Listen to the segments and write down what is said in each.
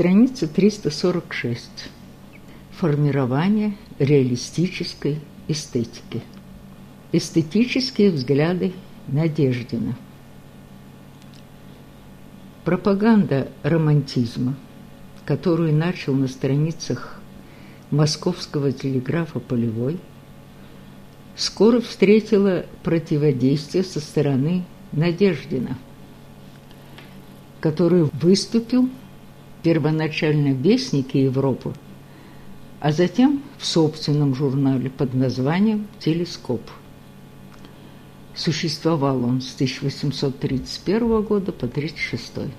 Страница 346. Формирование реалистической эстетики. Эстетические взгляды Надеждина. Пропаганда романтизма, которую начал на страницах московского телеграфа Полевой, скоро встретила противодействие со стороны Надеждина, который выступил первоначально в Вестнике Европы, а затем в собственном журнале под названием «Телескоп». Существовал он с 1831 года по 1836.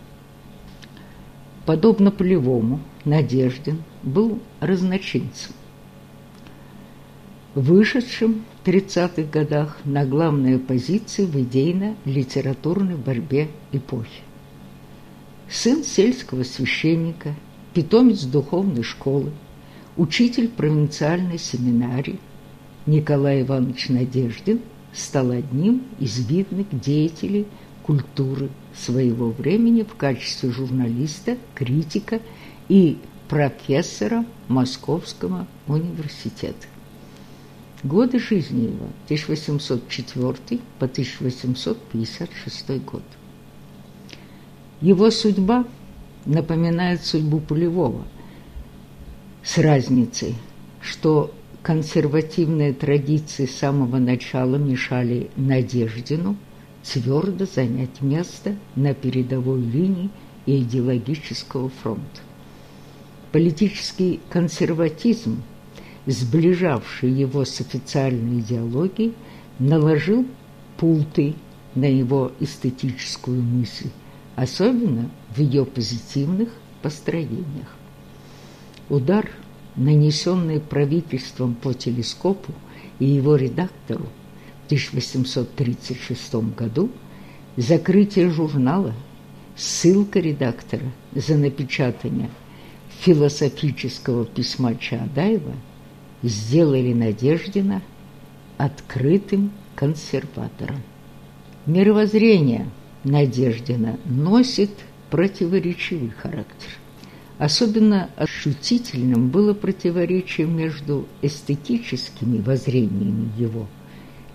Подобно Полевому, Надеждин был разночинцем, вышедшим в 30-х годах на главные позиции в идейно-литературной борьбе эпохи сын сельского священника, питомец духовной школы, учитель провинциальной семинарии Николай Иванович Надеждин стал одним из видных деятелей культуры своего времени в качестве журналиста, критика и профессора Московского университета. Годы жизни его 1804 по 1856 год. Его судьба напоминает судьбу Пулевого с разницей, что консервативные традиции с самого начала мешали Надеждину твердо занять место на передовой линии идеологического фронта. Политический консерватизм, сближавший его с официальной идеологией, наложил пулты на его эстетическую мысль, особенно в ее позитивных построениях. Удар, нанесенный правительством по телескопу и его редактору в 1836 году, закрытие журнала, ссылка редактора за напечатание философического письма Чаадаева сделали Надеждина открытым консерватором. Мировоззрение – Надеждина носит противоречивый характер. Особенно ощутительным было противоречие между эстетическими воззрениями его,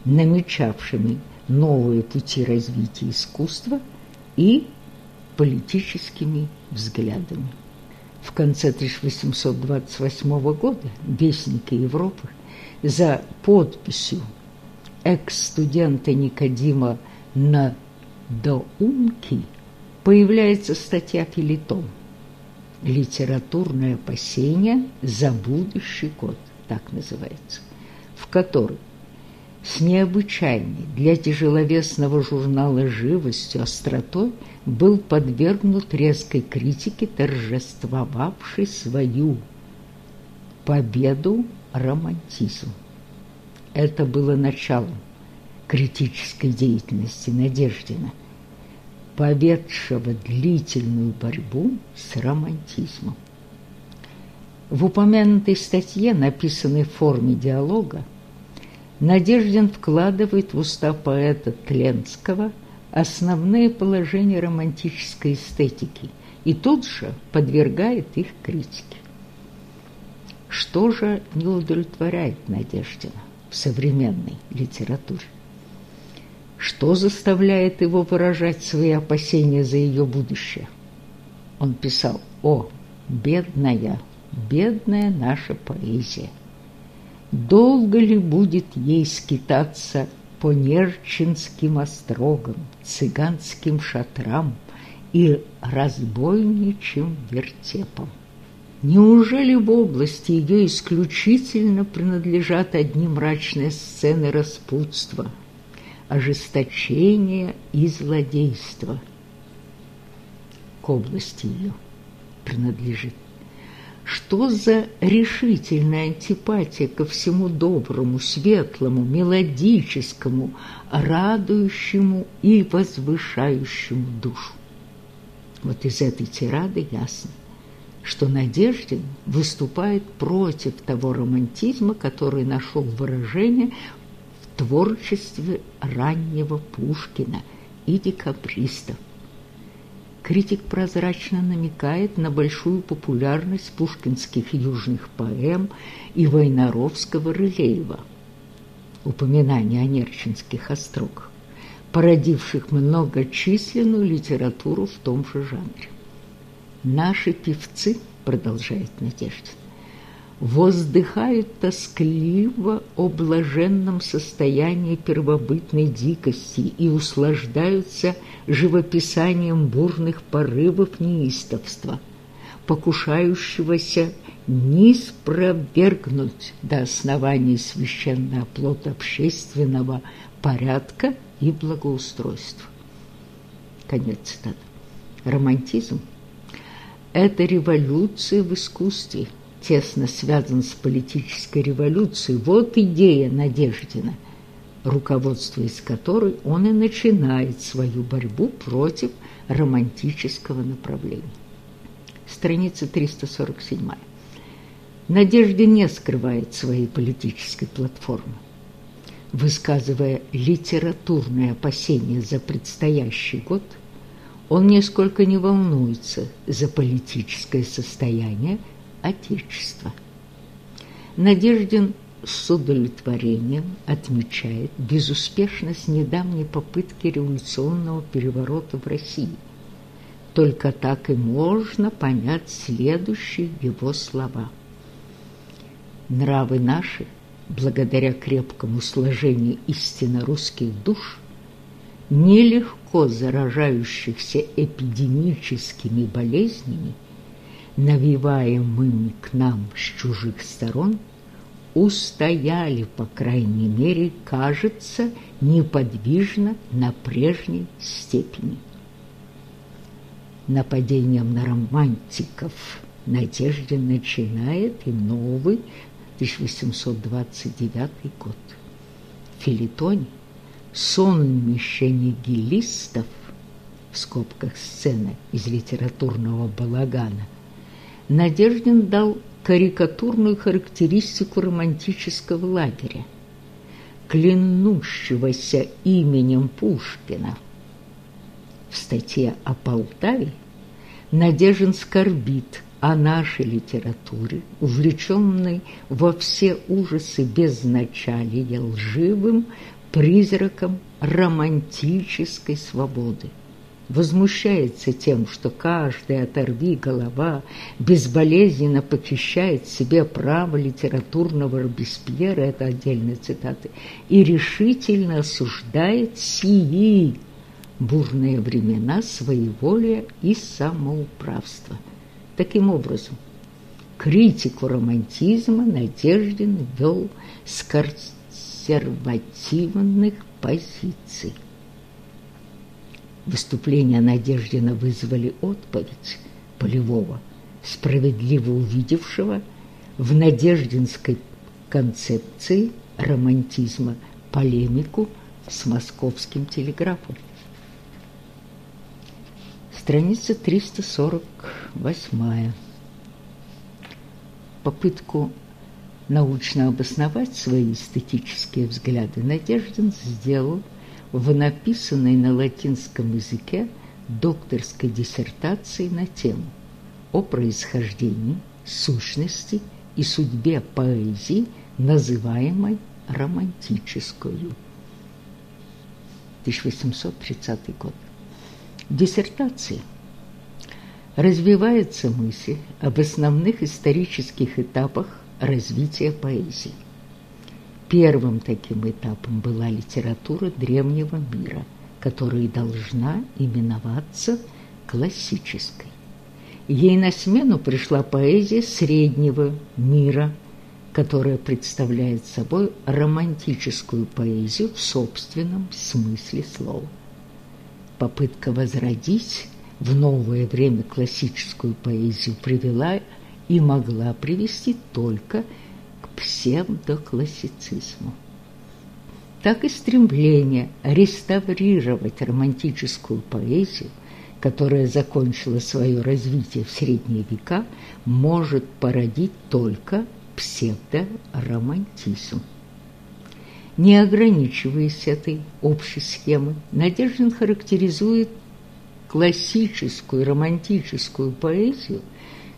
намечавшими новые пути развития искусства, и политическими взглядами. В конце 1828 года Вестники Европы за подписью экс-студента Никодима на до умки появляется статья «Филитон» «Литературное опасение за будущий год», так называется, в которой с необычайной для тяжеловесного журнала живостью, остротой был подвергнут резкой критике, торжествовавшей свою победу романтизм. Это было началом критической деятельности Надеждина, поведшего длительную борьбу с романтизмом. В упомянутой статье, написанной в форме диалога, Надеждин вкладывает в уста поэта Тленского основные положения романтической эстетики и тут же подвергает их критике. Что же не удовлетворяет Надеждина в современной литературе? Что заставляет его выражать свои опасения за ее будущее? Он писал «О, бедная, бедная наша поэзия! Долго ли будет ей скитаться по нерчинским острогам, цыганским шатрам и разбойничьим вертепам? Неужели в области ее исключительно принадлежат одни мрачные сцены распутства – ожесточения и злодейства к области ее принадлежит. Что за решительная антипатия ко всему доброму, светлому, мелодическому, радующему и возвышающему душу? Вот из этой тирады ясно, что Надеждин выступает против того романтизма, который нашел выражение творчестве раннего Пушкина и декабристов, критик прозрачно намекает на большую популярность пушкинских южных поэм и Войнаровского Рылеева. Упоминание о Нерчинских острогах, породивших многочисленную литературу в том же жанре. Наши певцы, продолжает Надежда, воздыхают тоскливо о блаженном состоянии первобытной дикости и услаждаются живописанием бурных порывов неистовства, покушающегося не спровергнуть до основания священный оплот общественного порядка и благоустройства. Конец цитаты. Романтизм – это революция в искусстве – тесно связан с политической революцией. Вот идея Надеждина, руководствуясь которой он и начинает свою борьбу против романтического направления. Страница 347. Надежда не скрывает своей политической платформы. Высказывая литературные опасения за предстоящий год, он нисколько не волнуется за политическое состояние Отечества. Надеждин с удовлетворением отмечает безуспешность недавней попытки революционного переворота в России. Только так и можно понять следующие его слова. Нравы наши, благодаря крепкому сложению истинно русских душ, нелегко заражающихся эпидемическими болезнями, навиваемыми к нам с чужих сторон, устояли, по крайней мере, кажется, неподвижно на прежней степени. Нападением на романтиков Надежда начинает и новый 1829 год. В Филитоне сонмище нигилистов в скобках сцена из литературного балагана Надеждин дал карикатурную характеристику романтического лагеря, клянущегося именем Пушкина. В статье о Полтаве Надежин скорбит о нашей литературе, увлеченной во все ужасы безначалия лживым призраком романтической свободы возмущается тем, что каждый оторви голова безболезненно похищает себе право литературного Робеспьера, это отдельная цитата, и решительно осуждает сии бурные времена своеволия и самоуправства. Таким образом, критику романтизма Надеждин вел с консервативных позиций. Выступления Надеждина вызвали отповедь Полевого, справедливо увидевшего в надеждинской концепции романтизма полемику с московским телеграфом. Страница 348. Попытку научно обосновать свои эстетические взгляды Надеждин сделал в написанной на латинском языке докторской диссертации на тему о происхождении, сущности и судьбе поэзии, называемой романтическую. 1830 год. В диссертации развивается мысль об основных исторических этапах развития поэзии. Первым таким этапом была литература древнего мира, которая должна именоваться классической. Ей на смену пришла поэзия среднего мира, которая представляет собой романтическую поэзию в собственном смысле слова. Попытка возродить в новое время классическую поэзию привела и могла привести только к псевдоклассицизму. Так и стремление реставрировать романтическую поэзию, которая закончила свое развитие в средние века, может породить только псевдоромантизм. Не ограничиваясь этой общей схемой, Надеждин характеризует классическую романтическую поэзию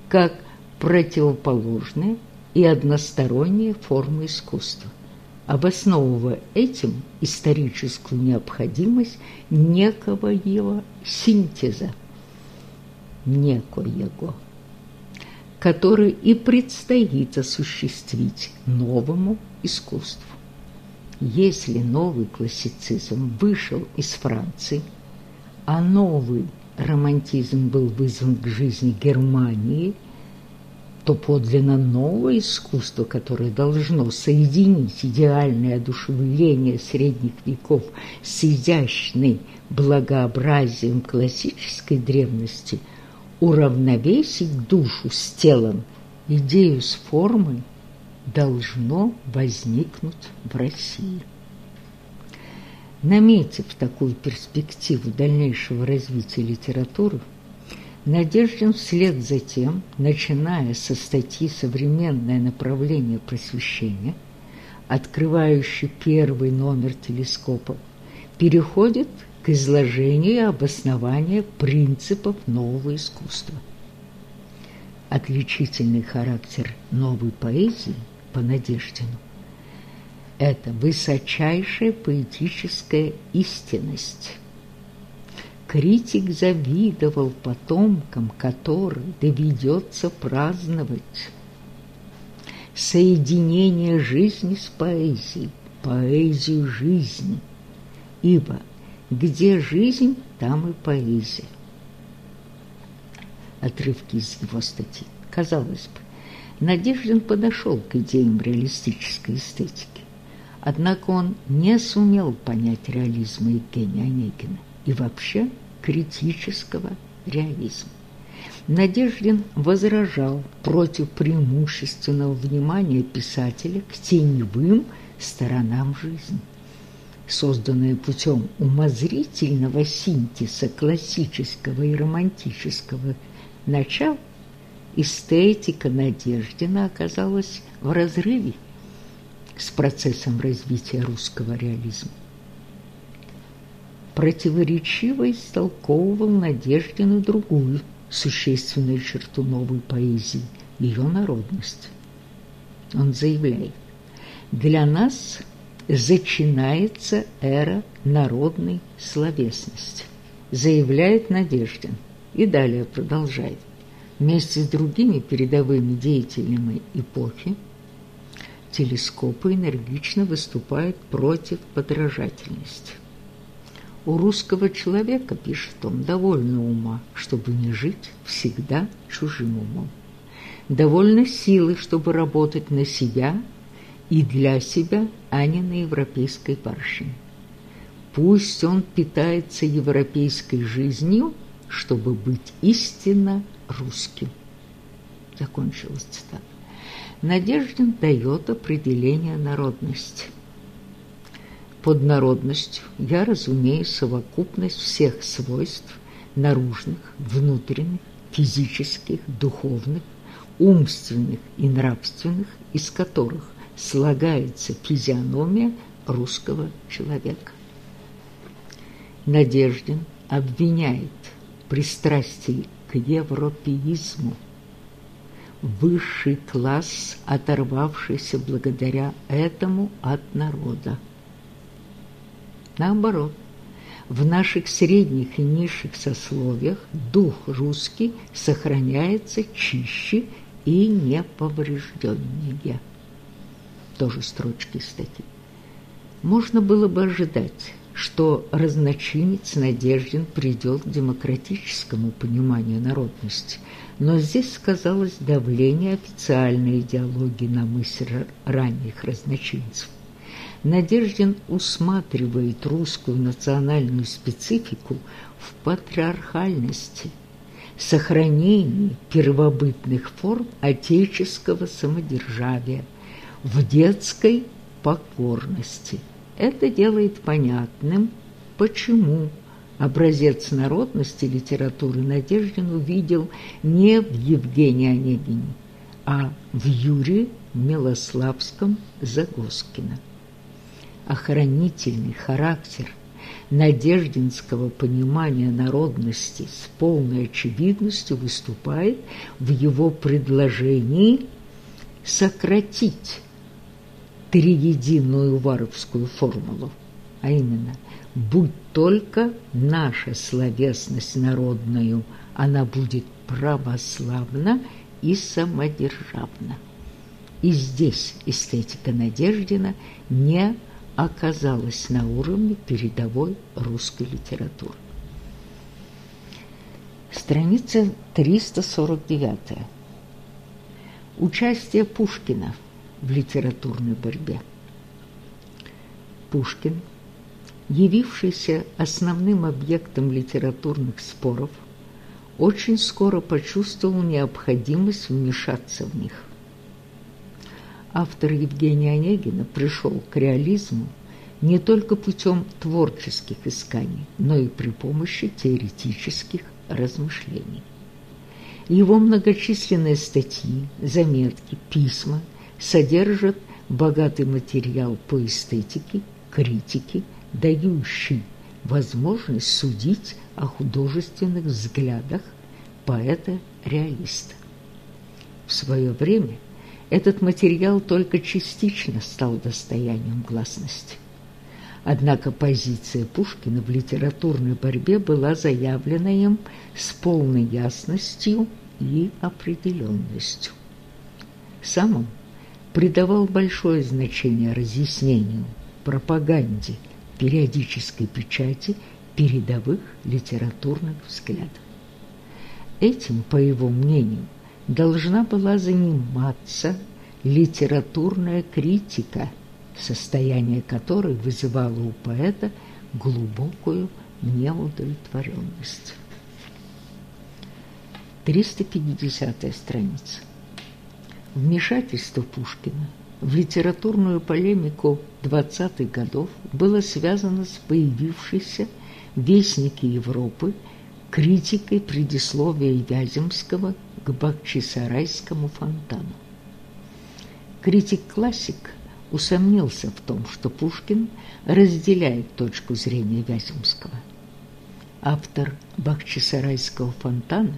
как противоположные и односторонние формы искусства, обосновывая этим историческую необходимость некого его синтеза, некоего, который и предстоит осуществить новому искусству. Если новый классицизм вышел из Франции, а новый романтизм был вызван к жизни Германии, то подлинно новое искусство, которое должно соединить идеальное одушевление средних веков с изящной благообразием классической древности, уравновесить душу с телом, идею с формой, должно возникнуть в России. Наметив такую перспективу дальнейшего развития литературы, Надеждин вслед за тем, начиная со статьи «Современное направление просвещения», открывающий первый номер телескопа, переходит к изложению и обоснованию принципов нового искусства. Отличительный характер новой поэзии по Надеждину – это высочайшая поэтическая истинность. Критик завидовал потомкам, которым доведется праздновать соединение жизни с поэзией, поэзию жизни, ибо где жизнь, там и поэзия. Отрывки из его статьи. Казалось бы, Надеждин подошел к идеям реалистической эстетики. Однако он не сумел понять реализма Евгения Онегина и вообще критического реализма. Надеждин возражал против преимущественного внимания писателя к теневым сторонам жизни. Созданное путем умозрительного синтеза классического и романтического начала, эстетика Надеждина оказалась в разрыве с процессом развития русского реализма. Противоречиво истолковывал Надеждину другую существенную черту новой поэзии – ее народность. Он заявляет, для нас зачинается эра народной словесности, заявляет Надеждин и далее продолжает. Вместе с другими передовыми деятелями эпохи телескопы энергично выступают против подражательности. У русского человека, пишет он, довольно ума, чтобы не жить всегда чужим умом. Довольно силы, чтобы работать на себя и для себя, а не на европейской паршине. Пусть он питается европейской жизнью, чтобы быть истинно русским. Закончилась цитата. Надеждин дает определение народности. Под народностью я разумею совокупность всех свойств наружных, внутренних, физических, духовных, умственных и нравственных, из которых слагается физиономия русского человека. Надеждин обвиняет пристрастие к европеизму. Высший класс, оторвавшийся благодаря этому от народа. Наоборот, в наших средних и низших сословиях дух русский сохраняется чище и неповрежденнее. Тоже строчки статьи. Можно было бы ожидать, что разночинец Надеждин придет к демократическому пониманию народности, но здесь сказалось давление официальной идеологии на мысль ранних разночинцев. Надеждин усматривает русскую национальную специфику в патриархальности, сохранении первобытных форм отеческого самодержавия, в детской покорности – это делает понятным, почему образец народности литературы Надеждин увидел не в Евгении Онегине, а в Юрии Милославском Загоскина. Охранительный характер надеждинского понимания народности с полной очевидностью выступает в его предложении сократить триединую варовскую формулу, а именно «будь только наша словесность народную, она будет православна и самодержавна». И здесь эстетика Надеждина не оказалась на уровне передовой русской литературы. Страница 349. Участие Пушкина в литературной борьбе. Пушкин, явившийся основным объектом литературных споров, очень скоро почувствовал необходимость вмешаться в них автор Евгения Онегина пришел к реализму не только путем творческих исканий, но и при помощи теоретических размышлений. Его многочисленные статьи, заметки, письма содержат богатый материал по эстетике, критике, дающий возможность судить о художественных взглядах поэта-реалиста. В свое время – этот материал только частично стал достоянием гласности. Однако позиция Пушкина в литературной борьбе была заявлена им с полной ясностью и определенностью. Сам он придавал большое значение разъяснению, пропаганде, периодической печати передовых литературных взглядов. Этим, по его мнению, должна была заниматься литературная критика, состояние которой вызывало у поэта глубокую неудовлетворенность. 350 страница. Вмешательство Пушкина в литературную полемику 20-х годов было связано с появившейся в Вестнике Европы критикой предисловия Вяземского к Бахчисарайскому фонтану. Критик-классик усомнился в том, что Пушкин разделяет точку зрения Вяземского. Автор Бахчисарайского фонтана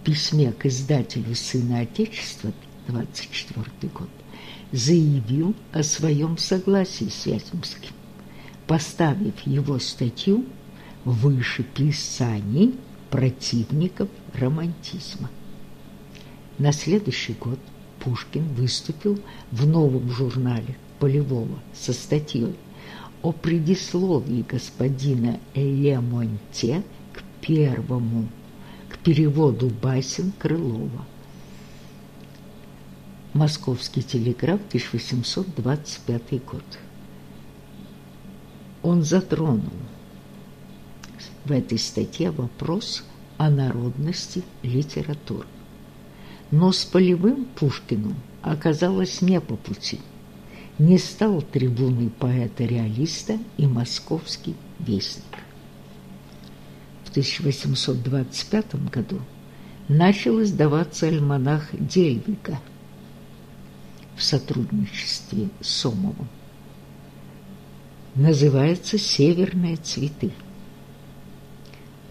в письме к издателю «Сына Отечества» 24 год заявил о своем согласии с Вяземским, поставив его статью выше писаний противников романтизма. На следующий год Пушкин выступил в новом журнале Полевого со статьей о предисловии господина Лемонте к первому, к переводу басен Крылова. Московский телеграф, 1825 год. Он затронул в этой статье вопрос о народности литературы но с полевым Пушкину оказалось не по пути. Не стал трибуной поэта-реалиста и московский вестник. В 1825 году начал издаваться альманах Дельвига в сотрудничестве с Сомовым. Называется «Северные цветы».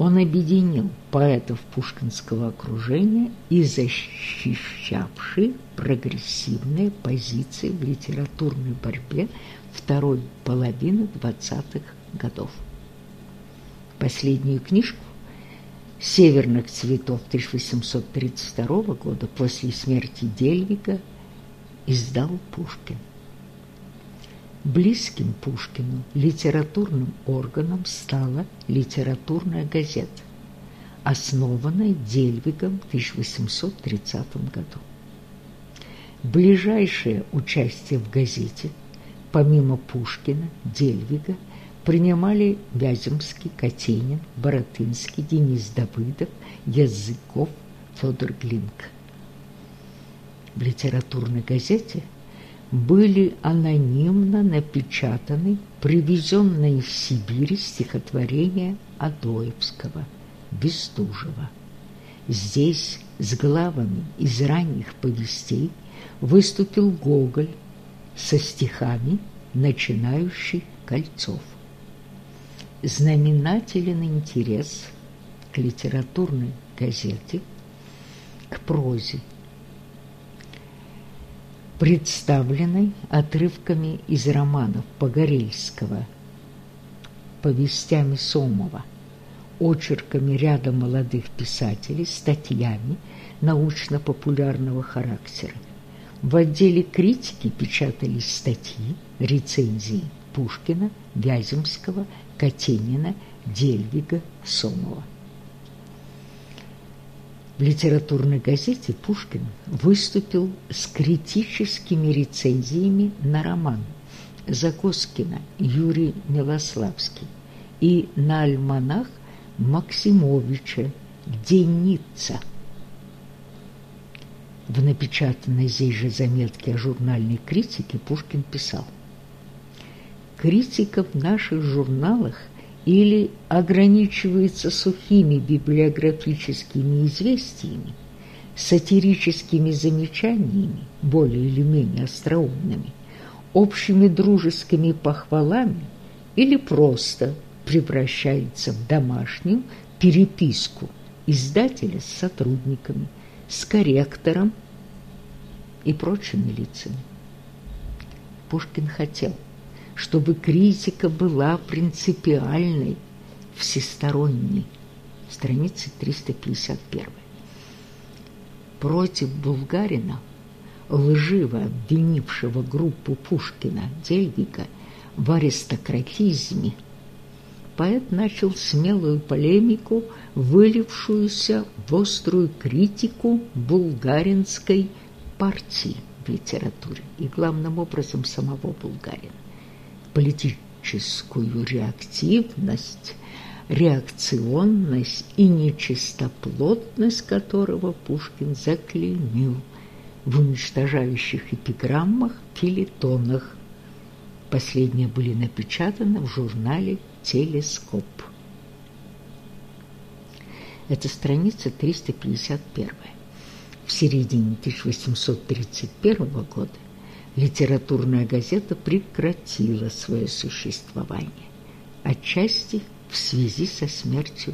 Он объединил поэтов пушкинского окружения и защищавший прогрессивные позиции в литературной борьбе второй половины 20-х годов. Последнюю книжку «Северных цветов» 1832 года после смерти Дельвига издал Пушкин. Близким Пушкину литературным органом стала литературная газета, основанная Дельвигом в 1830 году. Ближайшее участие в газете, помимо Пушкина, Дельвига, принимали Вяземский, Катенин, Боротынский, Денис Давыдов, Языков, Федор Глинк. В литературной газете – были анонимно напечатаны привезенные из Сибири стихотворения Адоевского, Бестужева. Здесь с главами из ранних повестей выступил Гоголь со стихами, начинающий Кольцов. знаменателен интерес к литературной газете, к прозе, представленной отрывками из романов Погорельского, повестями Сомова, очерками ряда молодых писателей, статьями научно-популярного характера. В отделе критики печатались статьи, рецензии Пушкина, Вяземского, Катенина, Дельвига, Сомова. В литературной газете Пушкин выступил с критическими рецензиями на роман Закоскина Юрий Милославский и на альманах Максимовича «Деница». В напечатанной здесь же заметке о журнальной критике Пушкин писал «Критика в наших журналах или ограничивается сухими библиографическими известиями, сатирическими замечаниями, более или менее остроумными, общими дружескими похвалами или просто – превращается в домашнюю переписку издателя с сотрудниками, с корректором и прочими лицами. Пушкин хотел, чтобы критика была принципиальной, всесторонней. Страница 351. Против Булгарина, лживо обвинившего группу Пушкина Дельвига в аристократизме, поэт начал смелую полемику, вылившуюся в острую критику булгаринской партии в литературе и главным образом самого Булгарина. Политическую реактивность, реакционность и нечистоплотность которого Пушкин заклеймил в уничтожающих эпиграммах, филитонах. Последние были напечатаны в журнале телескоп. Это страница 351. В середине 1831 года литературная газета прекратила свое существование, отчасти в связи со смертью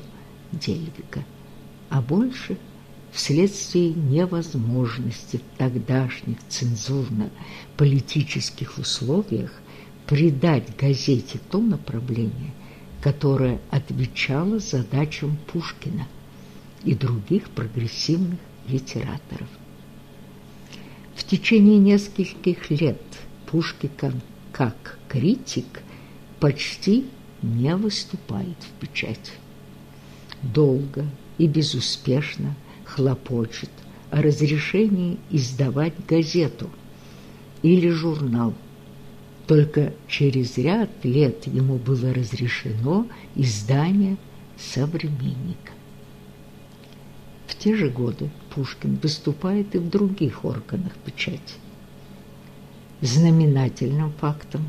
Дельвига, а больше вследствие невозможности в тогдашних цензурно-политических условиях придать газете то направление, которое отвечало задачам Пушкина и других прогрессивных литераторов. В течение нескольких лет Пушкин как критик почти не выступает в печати. Долго и безуспешно хлопочет о разрешении издавать газету или журнал – только через ряд лет ему было разрешено издание «Современника». В те же годы Пушкин выступает и в других органах печати. Знаменательным фактом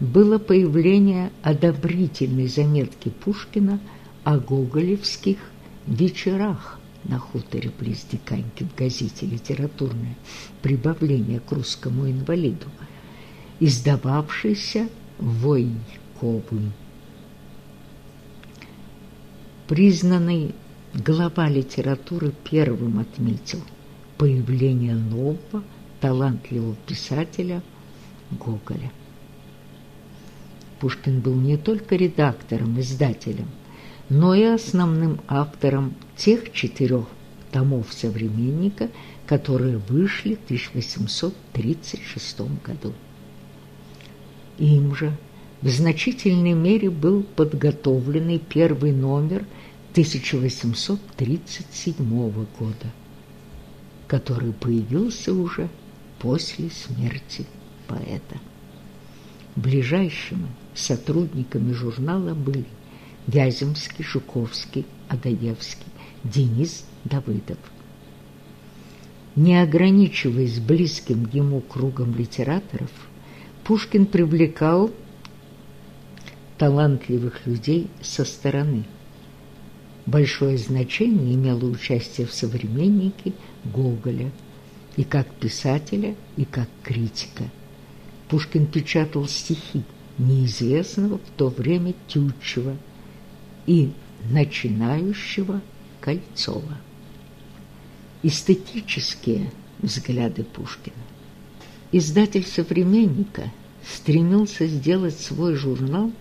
было появление одобрительной заметки Пушкина о гоголевских вечерах на хуторе близ Диканьки в газете «Литературное прибавление к русскому инвалиду», издававшийся Войковым. Признанный глава литературы первым отметил появление нового талантливого писателя Гоголя. Пушкин был не только редактором, издателем, но и основным автором тех четырех томов «Современника», которые вышли в 1836 году. Им же в значительной мере был подготовленный первый номер 1837 года, который появился уже после смерти поэта. Ближайшими сотрудниками журнала были Вяземский, Жуковский, Адаевский, Денис Давыдов. Не ограничиваясь близким ему кругом литераторов, Пушкин привлекал талантливых людей со стороны. Большое значение имело участие в «Современнике» Гоголя и как писателя, и как критика. Пушкин печатал стихи, неизвестного в то время Тютчева и начинающего Кольцова. Эстетические взгляды Пушкина. Издатель «Современника» стремился сделать свой журнал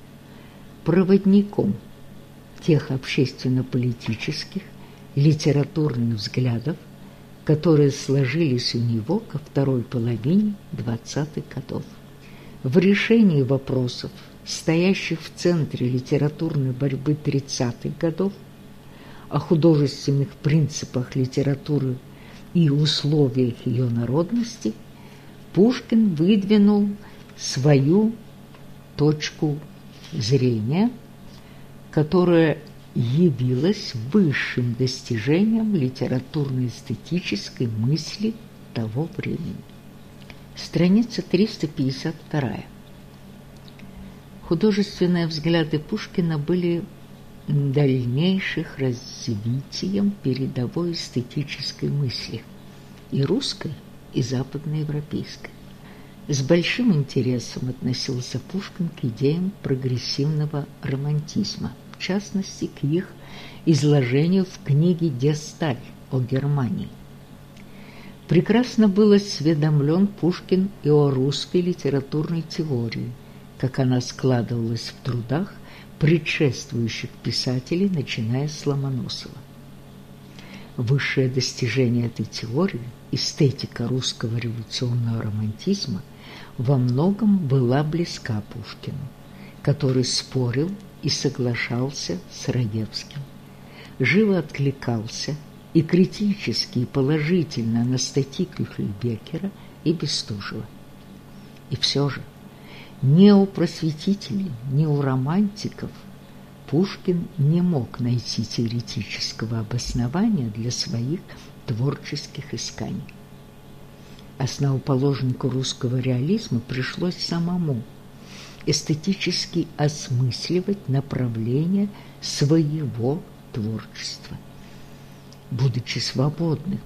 проводником тех общественно-политических, литературных взглядов, которые сложились у него ко второй половине 20-х годов. В решении вопросов, стоящих в центре литературной борьбы 30-х годов, о художественных принципах литературы и условиях ее народности, Пушкин выдвинул свою точку зрения, которая явилась высшим достижением литературно-эстетической мысли того времени. Страница 352. Художественные взгляды Пушкина были дальнейших развитием передовой эстетической мысли и русской, и западноевропейской. С большим интересом относился Пушкин к идеям прогрессивного романтизма, в частности, к их изложению в книге «Десталь» о Германии. Прекрасно был осведомлен Пушкин и о русской литературной теории, как она складывалась в трудах предшествующих писателей, начиная с Ломоносова. Высшее достижение этой теории, эстетика русского революционного романтизма, во многом была близка Пушкину, который спорил и соглашался с Раевским, живо откликался и критически и положительно на статьи Кюхельбекера и Бестужева. И все же ни у просветителей, ни у романтиков Пушкин не мог найти теоретического обоснования для своих творческих исканий. Основоположнику русского реализма пришлось самому эстетически осмысливать направление своего творчества. Будучи свободным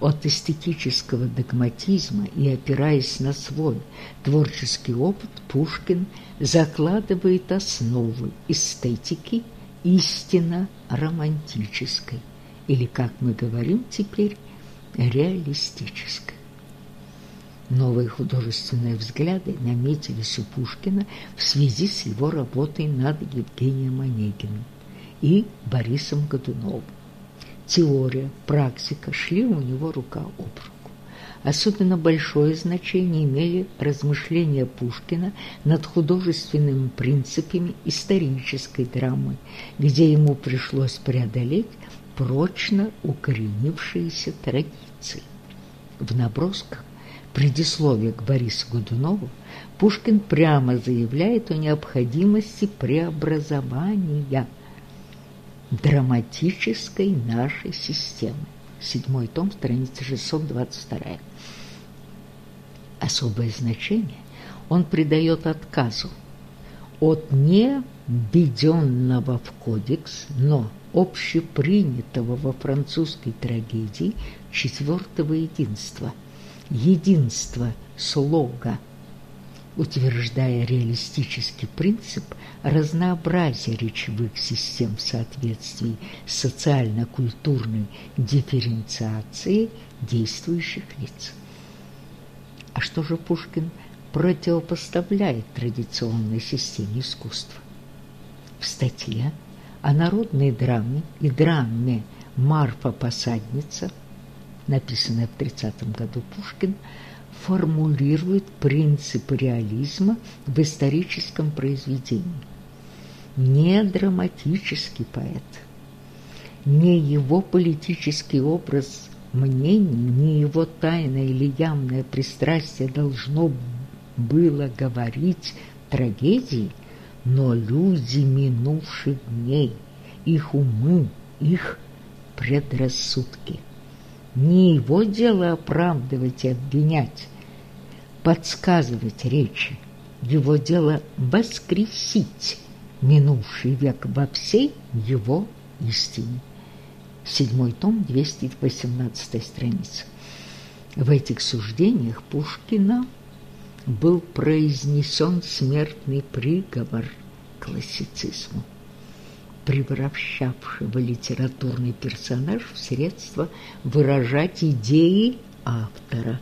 от эстетического догматизма и опираясь на свой творческий опыт, Пушкин закладывает основы эстетики истинно романтической, или, как мы говорим теперь, реалистической. Новые художественные взгляды наметились у Пушкина в связи с его работой над Евгением Онегиным и Борисом Годуновым теория, практика шли у него рука об руку. Особенно большое значение имели размышления Пушкина над художественными принципами исторической драмы, где ему пришлось преодолеть прочно укоренившиеся традиции. В набросках предисловия к Борису Годунову Пушкин прямо заявляет о необходимости преобразования – драматической нашей системы. Седьмой том, страница 622. Особое значение он придает отказу от не введенного в кодекс, но общепринятого во французской трагедии четвертого единства, единства слога утверждая реалистический принцип разнообразия речевых систем в соответствии с социально-культурной дифференциацией действующих лиц. А что же Пушкин противопоставляет традиционной системе искусства? В статье о народной драме и драме «Марфа-посадница», написанной в 30 году Пушкин, формулирует принцип реализма в историческом произведении. Не драматический поэт, не его политический образ мнений, не его тайное или явное пристрастие должно было говорить трагедии, но люди минувших дней, их умы, их предрассудки. Не его дело оправдывать и обвинять, подсказывать речи. Его дело воскресить минувший век во всей его истине. Седьмой том, 218 страница. В этих суждениях Пушкина был произнесен смертный приговор классицизму, превращавшего литературный персонаж в средство выражать идеи автора.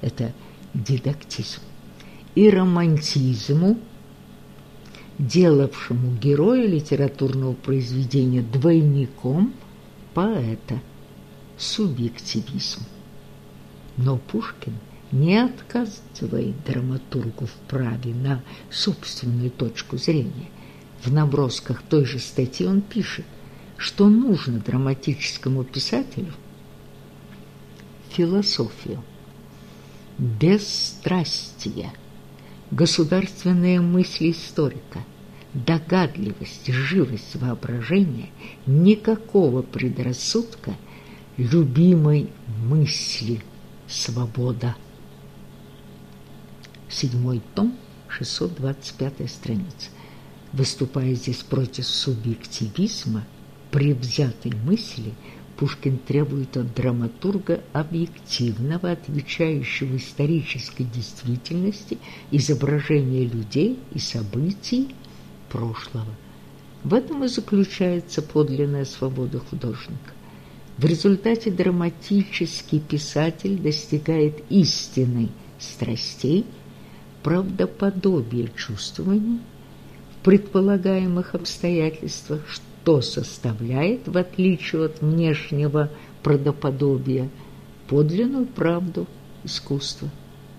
Это дидактизм. И романтизму, делавшему героя литературного произведения двойником поэта, субъективизм. Но Пушкин не отказывает драматургу в праве на собственную точку зрения. В набросках той же статьи он пишет, что нужно драматическому писателю философию, бесстрастие, государственные мысли историка, догадливость, живость воображения, никакого предрассудка, любимой мысли, свобода. Седьмой том, 625 страница. Выступая здесь против субъективизма, превзятой мысли, Пушкин требует от драматурга объективного, отвечающего исторической действительности, изображения людей и событий прошлого. В этом и заключается подлинная свобода художника. В результате драматический писатель достигает истины страстей, правдоподобия чувствований в предполагаемых обстоятельствах, что составляет, в отличие от внешнего правдоподобия, подлинную правду искусства.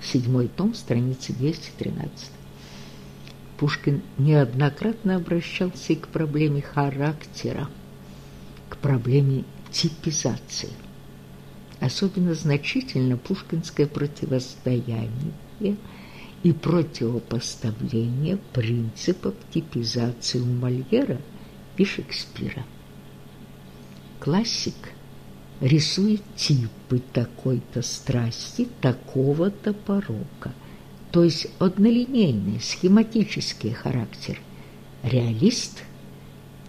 Седьмой том, страница 213. Пушкин неоднократно обращался и к проблеме характера, к проблеме типизации. Особенно значительно пушкинское противостояние и противопоставление принципов типизации у Мольера и Шекспира. Классик рисует типы такой-то страсти, такого-то порока, то есть однолинейный, схематический характер. Реалист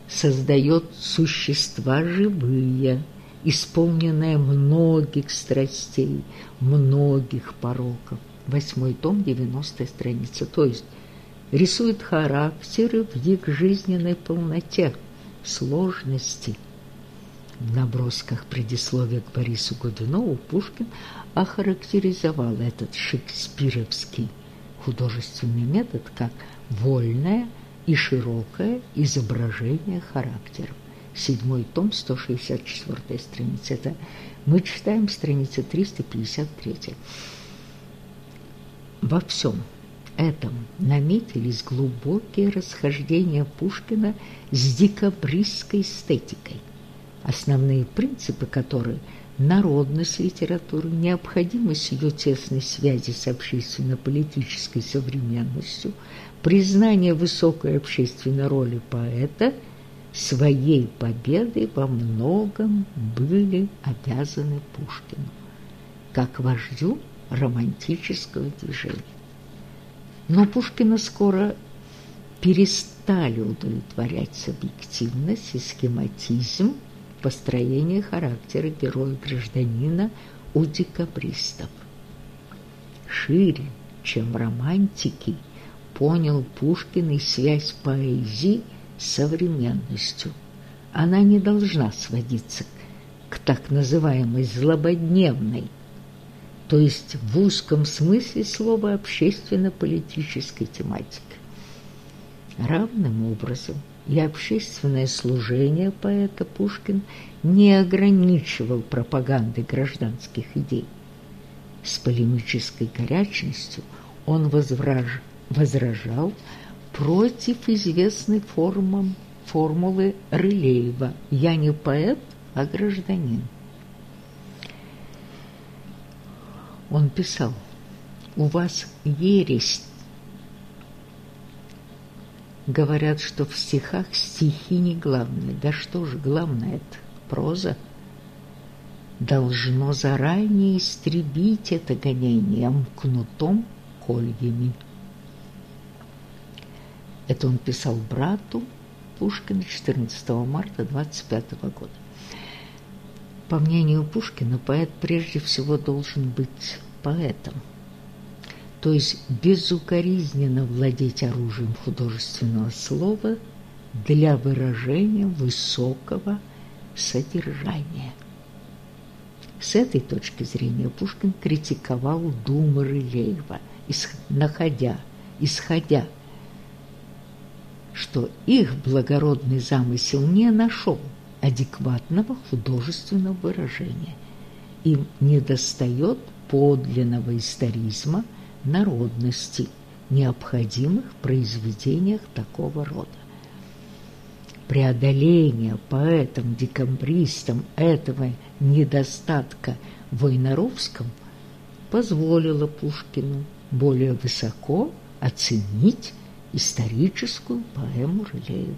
создает существа живые, исполненные многих страстей, многих пороков восьмой том, 90 страница. То есть рисует характеры в их жизненной полноте, сложности. В набросках предисловия к Борису Годунову Пушкин охарактеризовал этот шекспировский художественный метод как вольное и широкое изображение характеров. Седьмой том, 164 страница. Это мы читаем страница 353. Во всем этом наметились глубокие расхождения Пушкина с декабристской эстетикой, основные принципы которой – народность литературы, необходимость ее тесной связи с общественно-политической современностью, признание высокой общественной роли поэта своей победой во многом были обязаны Пушкину, как вождю романтического движения. Но Пушкина скоро перестали удовлетворять субъективность и схематизм построения характера героя-гражданина у декабристов. Шире, чем романтики, понял Пушкин и связь поэзии с современностью. Она не должна сводиться к так называемой злободневной то есть в узком смысле слова общественно-политической тематики. Равным образом и общественное служение поэта Пушкин не ограничивал пропаганды гражданских идей. С полемической горячностью он возраж... возражал против известной формам, формулы Рылеева «Я не поэт, а гражданин». Он писал, у вас ересь. Говорят, что в стихах стихи не главное. Да что же главное это? Проза. Должно заранее истребить это гонением кнутом кольями. Это он писал брату Пушкина 14 марта 25 года. По мнению Пушкина, поэт прежде всего должен быть поэтом, то есть безукоризненно владеть оружием художественного слова для выражения высокого содержания. С этой точки зрения Пушкин критиковал думы Рылеева, находя, исходя, что их благородный замысел не нашел адекватного художественного выражения. Им недостает подлинного историзма народности, необходимых в произведениях такого рода. Преодоление поэтам-декабристам этого недостатка в Войнаровском позволило Пушкину более высоко оценить историческую поэму Рылеева.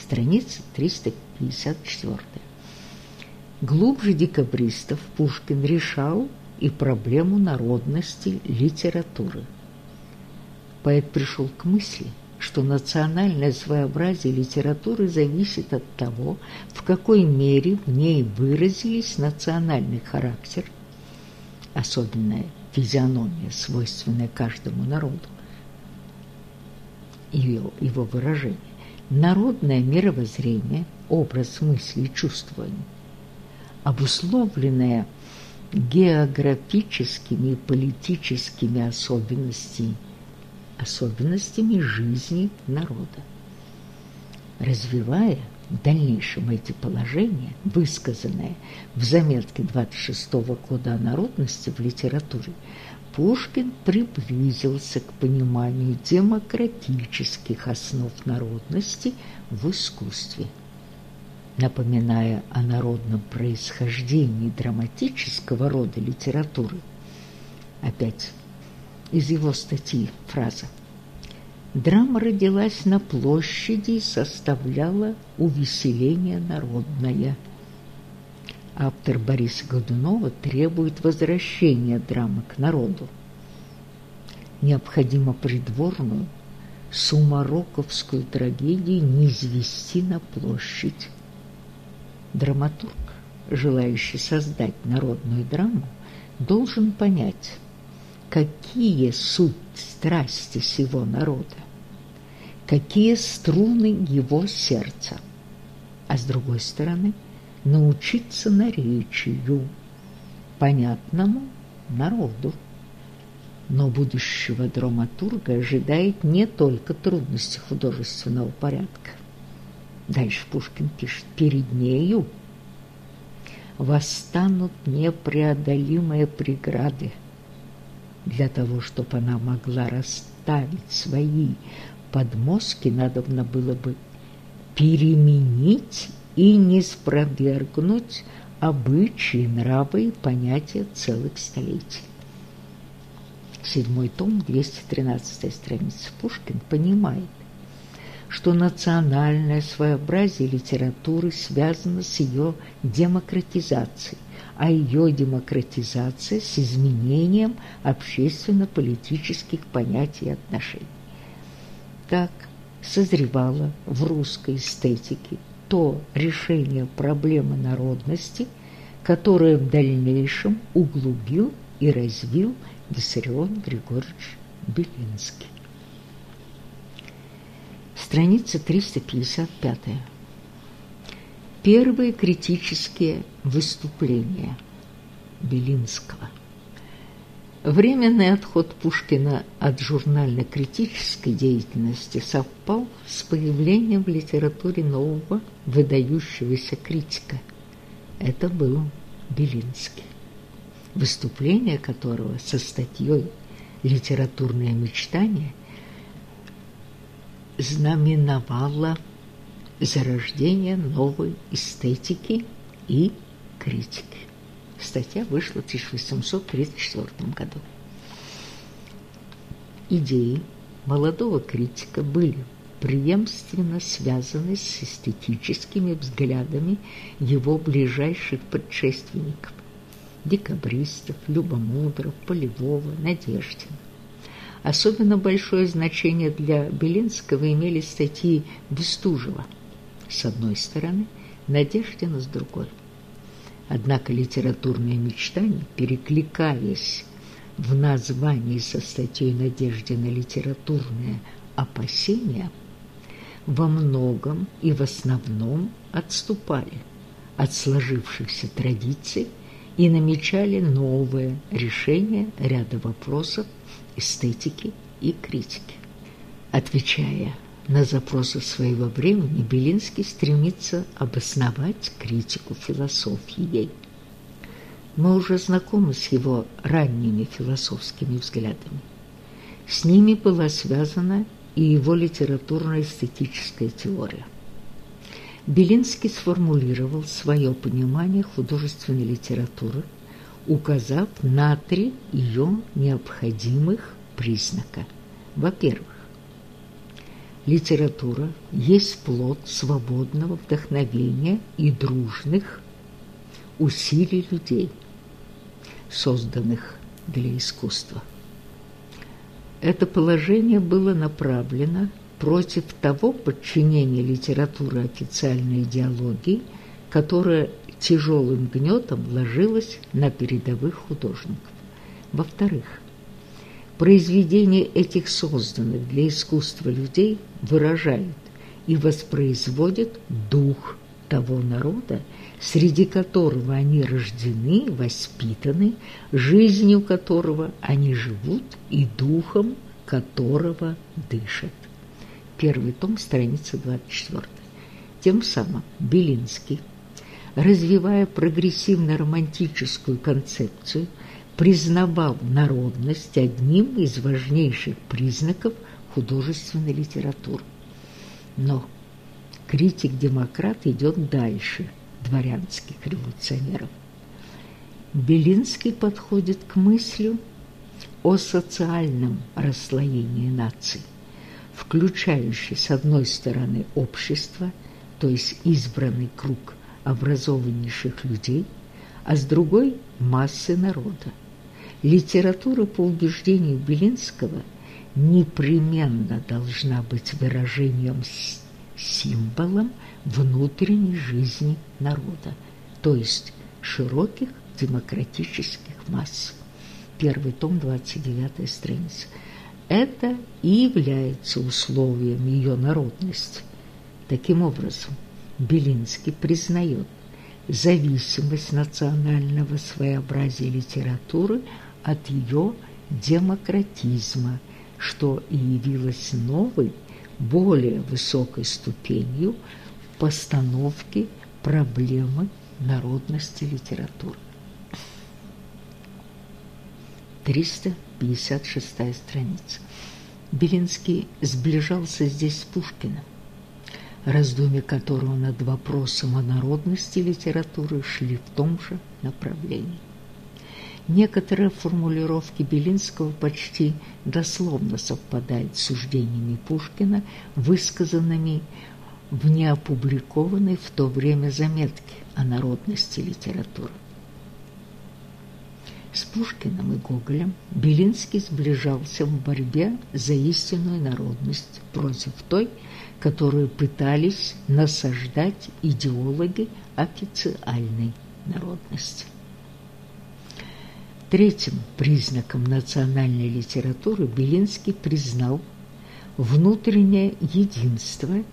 Страница 354. Глубже декабристов Пушкин решал и проблему народности литературы. Поэт пришел к мысли, что национальное своеобразие литературы зависит от того, в какой мере в ней выразились национальный характер, особенная физиономия, свойственная каждому народу, его, его выражение, народное мировоззрение, образ мысли и чувствования, обусловленное географическими и политическими особенностями, особенностями жизни народа. Развивая в дальнейшем эти положения, высказанные в заметке 26-го года о народности в литературе, Пушкин приблизился к пониманию демократических основ народности в искусстве. Напоминая о народном происхождении драматического рода литературы, опять из его статьи фраза Драма родилась на площади и составляла увеселение народное. Автор Бориса Годунова требует возвращения драмы к народу. Необходимо придворную, сумароковскую трагедию не извести на площадь. Драматург, желающий создать народную драму, должен понять, какие суть страсти сего народа, какие струны его сердца, а с другой стороны научиться наречию, понятному народу. Но будущего драматурга ожидает не только трудности художественного порядка. Дальше Пушкин пишет, перед нею восстанут непреодолимые преграды для того, чтобы она могла расставить свои подмостки, надобно было бы переменить и не спровергнуть обычаи, нравы и понятия целых столетий. Седьмой том, 213 страница. Пушкин понимает, что национальное своеобразие литературы связано с ее демократизацией, а ее демократизация с изменением общественно-политических понятий и отношений. Так созревало в русской эстетике то решение проблемы народности, которое в дальнейшем углубил и развил Виссарион Григорьевич Белинский. Страница 355. Первые критические выступления Белинского. Временный отход Пушкина от журнально-критической деятельности совпал с появлением в литературе нового выдающегося критика. Это был Белинский, выступление которого со статьей «Литературное мечтание» знаменовало зарождение новой эстетики и критики. Статья вышла в 1834 году. Идеи молодого критика были преемственно связаны с эстетическими взглядами его ближайших предшественников – декабристов, Любомудров, Полевого, Надеждина. Особенно большое значение для Белинского имели статьи Бестужева с одной стороны, Надеждина с другой. Однако литературные мечтания, перекликаясь в названии со статьей «Надежде на литературное опасение» во многом и в основном отступали от сложившихся традиций и намечали новые решения ряда вопросов эстетики и критики. Отвечая на запросы своего времени, Белинский стремится обосновать критику философией. Мы уже знакомы с его ранними философскими взглядами. С ними была связана и его литературно-эстетическая теория. Белинский сформулировал свое понимание художественной литературы, указав на три ее необходимых признака. Во-первых, литература есть плод свободного вдохновения и дружных усилий людей, созданных для искусства. Это положение было направлено против того подчинения литературы официальной идеологии, которая тяжелым гнетом ложилась на передовых художников. Во-вторых, произведения этих созданных для искусства людей выражают и воспроизводят дух того народа, среди которого они рождены, воспитаны, жизнью которого они живут и духом которого дышат. Первый том, страница 24. Тем самым Белинский, развивая прогрессивно-романтическую концепцию, признавал народность одним из важнейших признаков художественной литературы. Но критик-демократ идет дальше дворянских революционеров. Белинский подходит к мыслю о социальном расслоении наций, включающей с одной стороны общество, то есть избранный круг образованнейших людей, а с другой – массы народа. Литература по убеждению Белинского непременно должна быть выражением символом внутренней жизни народа, то есть широких демократических масс. Первый том, 29 страница. Это и является условием ее народности. Таким образом, Белинский признает зависимость национального своеобразия литературы от ее демократизма, что и явилось новой более высокой ступенью постановки проблемы народности литературы. 356 страница. Белинский сближался здесь с Пушкиным, раздумья которого над вопросом о народности литературы шли в том же направлении. Некоторые формулировки Белинского почти дословно совпадают с суждениями Пушкина, высказанными в неопубликованной в то время заметке о народности литературы. С Пушкиным и Гоголем Белинский сближался в борьбе за истинную народность против той, которую пытались насаждать идеологи официальной народности. Третьим признаком национальной литературы Белинский признал внутреннее единство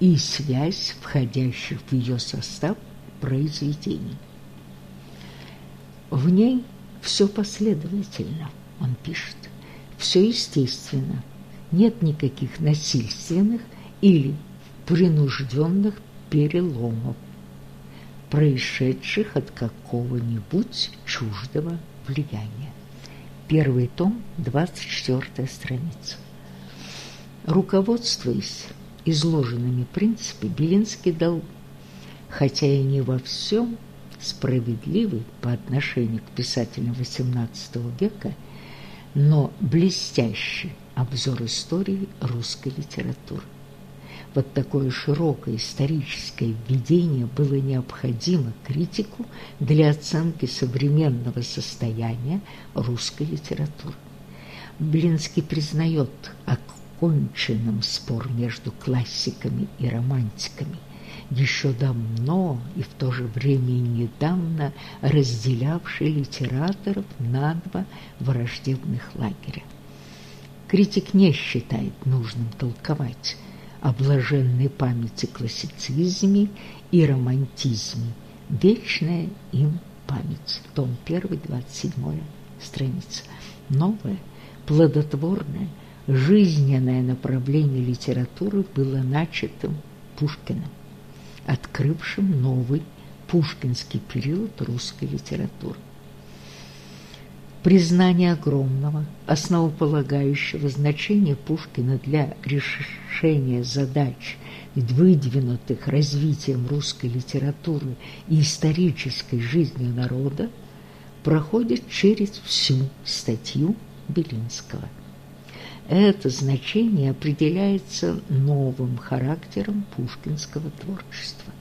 и связь входящих в ее состав произведений. В ней все последовательно, он пишет, все естественно, нет никаких насильственных или принужденных переломов, происшедших от какого-нибудь чуждого влияния. Первый том, 24 страница. Руководствуясь изложенными принципами, Белинский дал, хотя и не во всем, справедливый по отношению к писателям XVIII века, но блестящий обзор истории русской литературы. Вот такое широкое историческое введение было необходимо критику для оценки современного состояния русской литературы. Блинский признает оконченным спор между классиками и романтиками, еще давно и в то же время недавно разделявший литераторов на два враждебных лагеря. Критик не считает нужным толковать о блаженной памяти классицизме и романтизме, вечная им память, том 1, 27 страница. Новое, плодотворное, жизненное направление литературы было начатым Пушкиным, открывшим новый пушкинский период русской литературы. Признание огромного, основополагающего значения Пушкина для решения задач, выдвинутых развитием русской литературы и исторической жизни народа, проходит через всю статью Белинского. Это значение определяется новым характером пушкинского творчества.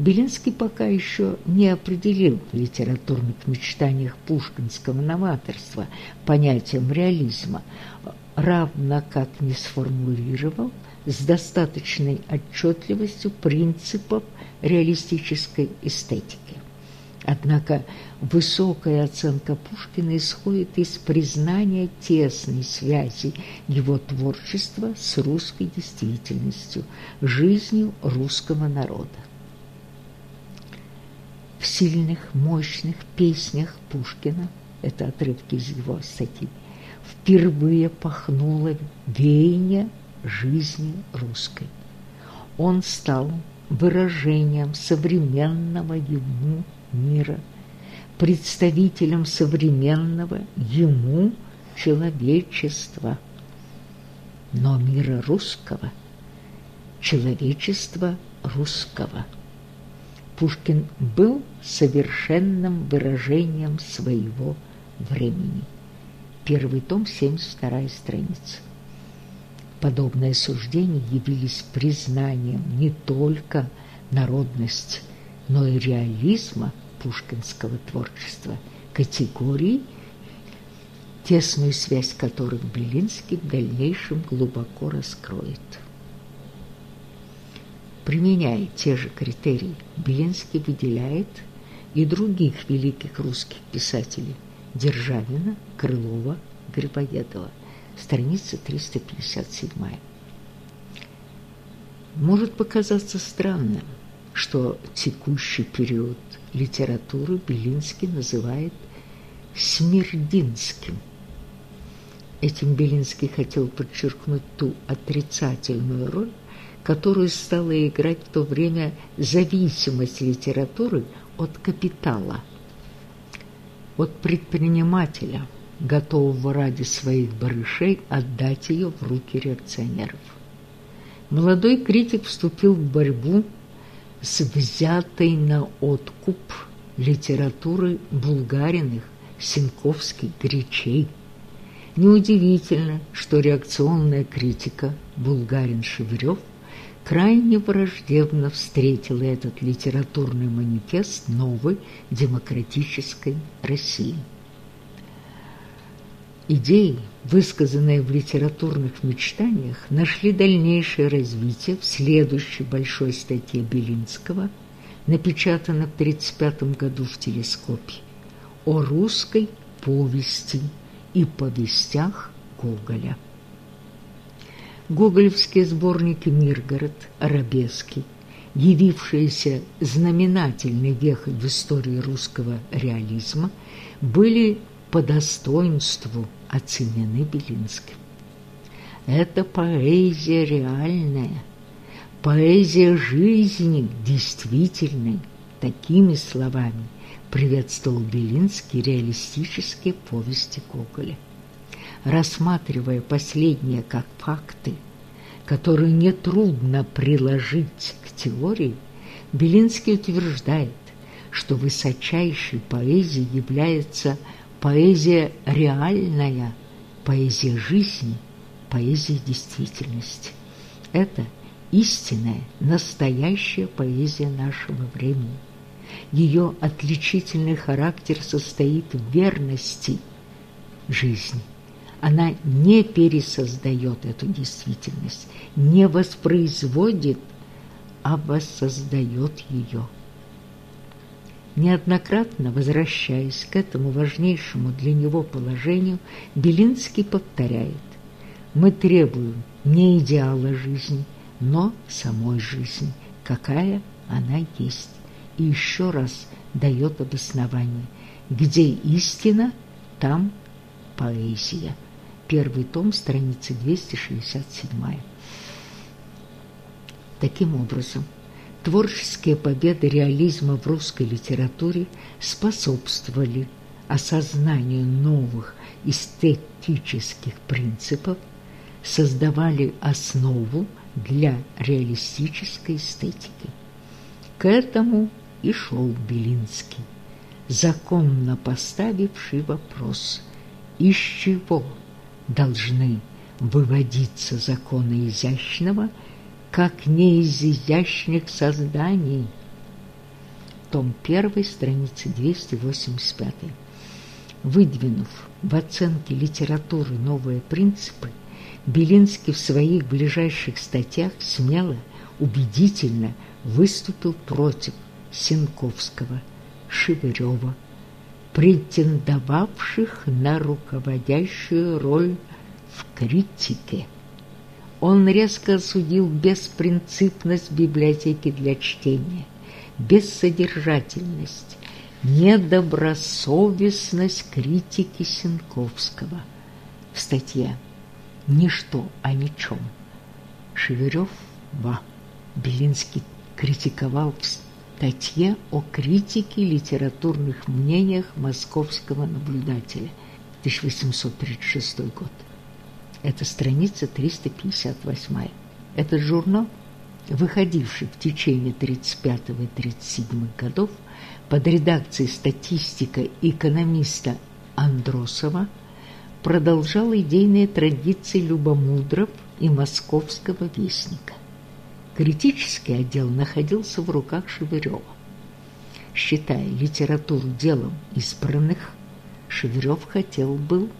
Белинский пока еще не определил в литературных мечтаниях пушкинского новаторства понятием реализма, равно как не сформулировал с достаточной отчетливостью принципов реалистической эстетики. Однако высокая оценка Пушкина исходит из признания тесной связи его творчества с русской действительностью, жизнью русского народа. В сильных, мощных песнях Пушкина, это отрывки из его статьи, впервые пахнуло веяние жизни русской. Он стал выражением современного ему мира, представителем современного ему человечества, но мира русского, человечества русского. Пушкин был совершенным выражением своего времени. Первый том, 72 страница. Подобные суждения явились признанием не только народности, но и реализма пушкинского творчества, категорий, тесную связь которых Белинский в дальнейшем глубоко раскроет. Применяя те же критерии, Белинский выделяет и других великих русских писателей Державина, Крылова, Грибоедова, страница 357. Может показаться странным, что текущий период литературы Белинский называет смердинским. Этим Белинский хотел подчеркнуть ту отрицательную роль, которую стала играть в то время зависимость литературы от капитала, от предпринимателя, готового ради своих барышей отдать ее в руки реакционеров. Молодой критик вступил в борьбу с взятой на откуп литературы Булгариных, Синковских, Гречей. Неудивительно, что реакционная критика Булгарин-Шеврёв крайне враждебно встретила этот литературный манифест новой демократической России. Идеи, высказанные в литературных мечтаниях, нашли дальнейшее развитие в следующей большой статье Белинского, напечатанной в 1935 году в «Телескопе», о русской повести и повестях Гоголя. Гоголевские сборники «Миргород», «Арабеский», явившиеся знаменательной вехой в истории русского реализма, были по достоинству оценены Белинским. Это поэзия реальная, поэзия жизни действительной. Такими словами приветствовал Белинский реалистические повести Гоголя. Рассматривая последние как факты, которые нетрудно приложить к теории, Белинский утверждает, что высочайшей поэзией является Поэзия реальная, поэзия жизни, поэзия действительности. Это истинная, настоящая поэзия нашего времени. Ее отличительный характер состоит в верности жизни. Она не пересоздает эту действительность, не воспроизводит а воссоздает ее. Неоднократно возвращаясь к этому важнейшему для него положению, Белинский повторяет «Мы требуем не идеала жизни, но самой жизни, какая она есть». И еще раз дает обоснование «Где истина, там поэзия». Первый том, страница 267. Таким образом, творческие победы реализма в русской литературе способствовали осознанию новых эстетических принципов, создавали основу для реалистической эстетики. К этому и шел Белинский, законно поставивший вопрос, из чего должны выводиться законы изящного – как не из изящных созданий. Том 1, страница 285. Выдвинув в оценке литературы новые принципы, Белинский в своих ближайших статьях смело, убедительно выступил против Сенковского, Шевырева, претендовавших на руководящую роль в критике. Он резко осудил беспринципность библиотеки для чтения, бессодержательность, недобросовестность критики Сенковского. В статье «Ничто о ничем» Шеверев Ва Белинский критиковал в статье о критике литературных мнениях московского наблюдателя 1836 год. Это страница 358. Этот журнал, выходивший в течение 35 и 37 годов под редакцией статистика экономиста Андросова, продолжал идейные традиции Любомудров и Московского вестника. Критический отдел находился в руках Шевырева. Считая литературу делом избранных, Шевырев хотел был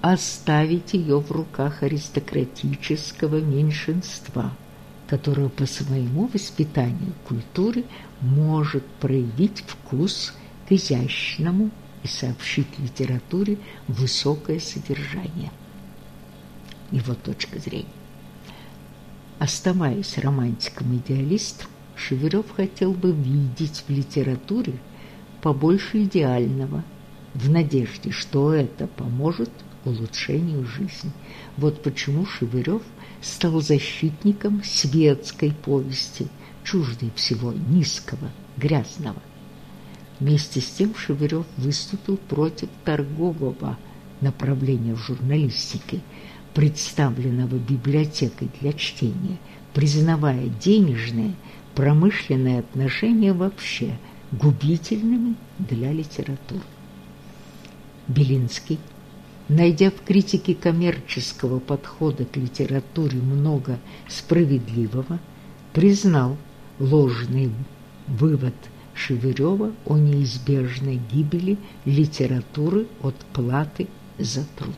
оставить ее в руках аристократического меньшинства, которое по своему воспитанию культуре может проявить вкус к изящному и сообщить литературе высокое содержание. Его точка зрения. Оставаясь романтиком-идеалистом, Шевырев хотел бы видеть в литературе побольше идеального, в надежде, что это поможет улучшению жизни. Вот почему Шевырев стал защитником светской повести, чуждой всего низкого, грязного. Вместе с тем Шевырев выступил против торгового направления в журналистике, представленного библиотекой для чтения, признавая денежные, промышленные отношения вообще губительными для литературы. Белинский найдя в критике коммерческого подхода к литературе много справедливого, признал ложный вывод Шевырева о неизбежной гибели литературы от платы за труд.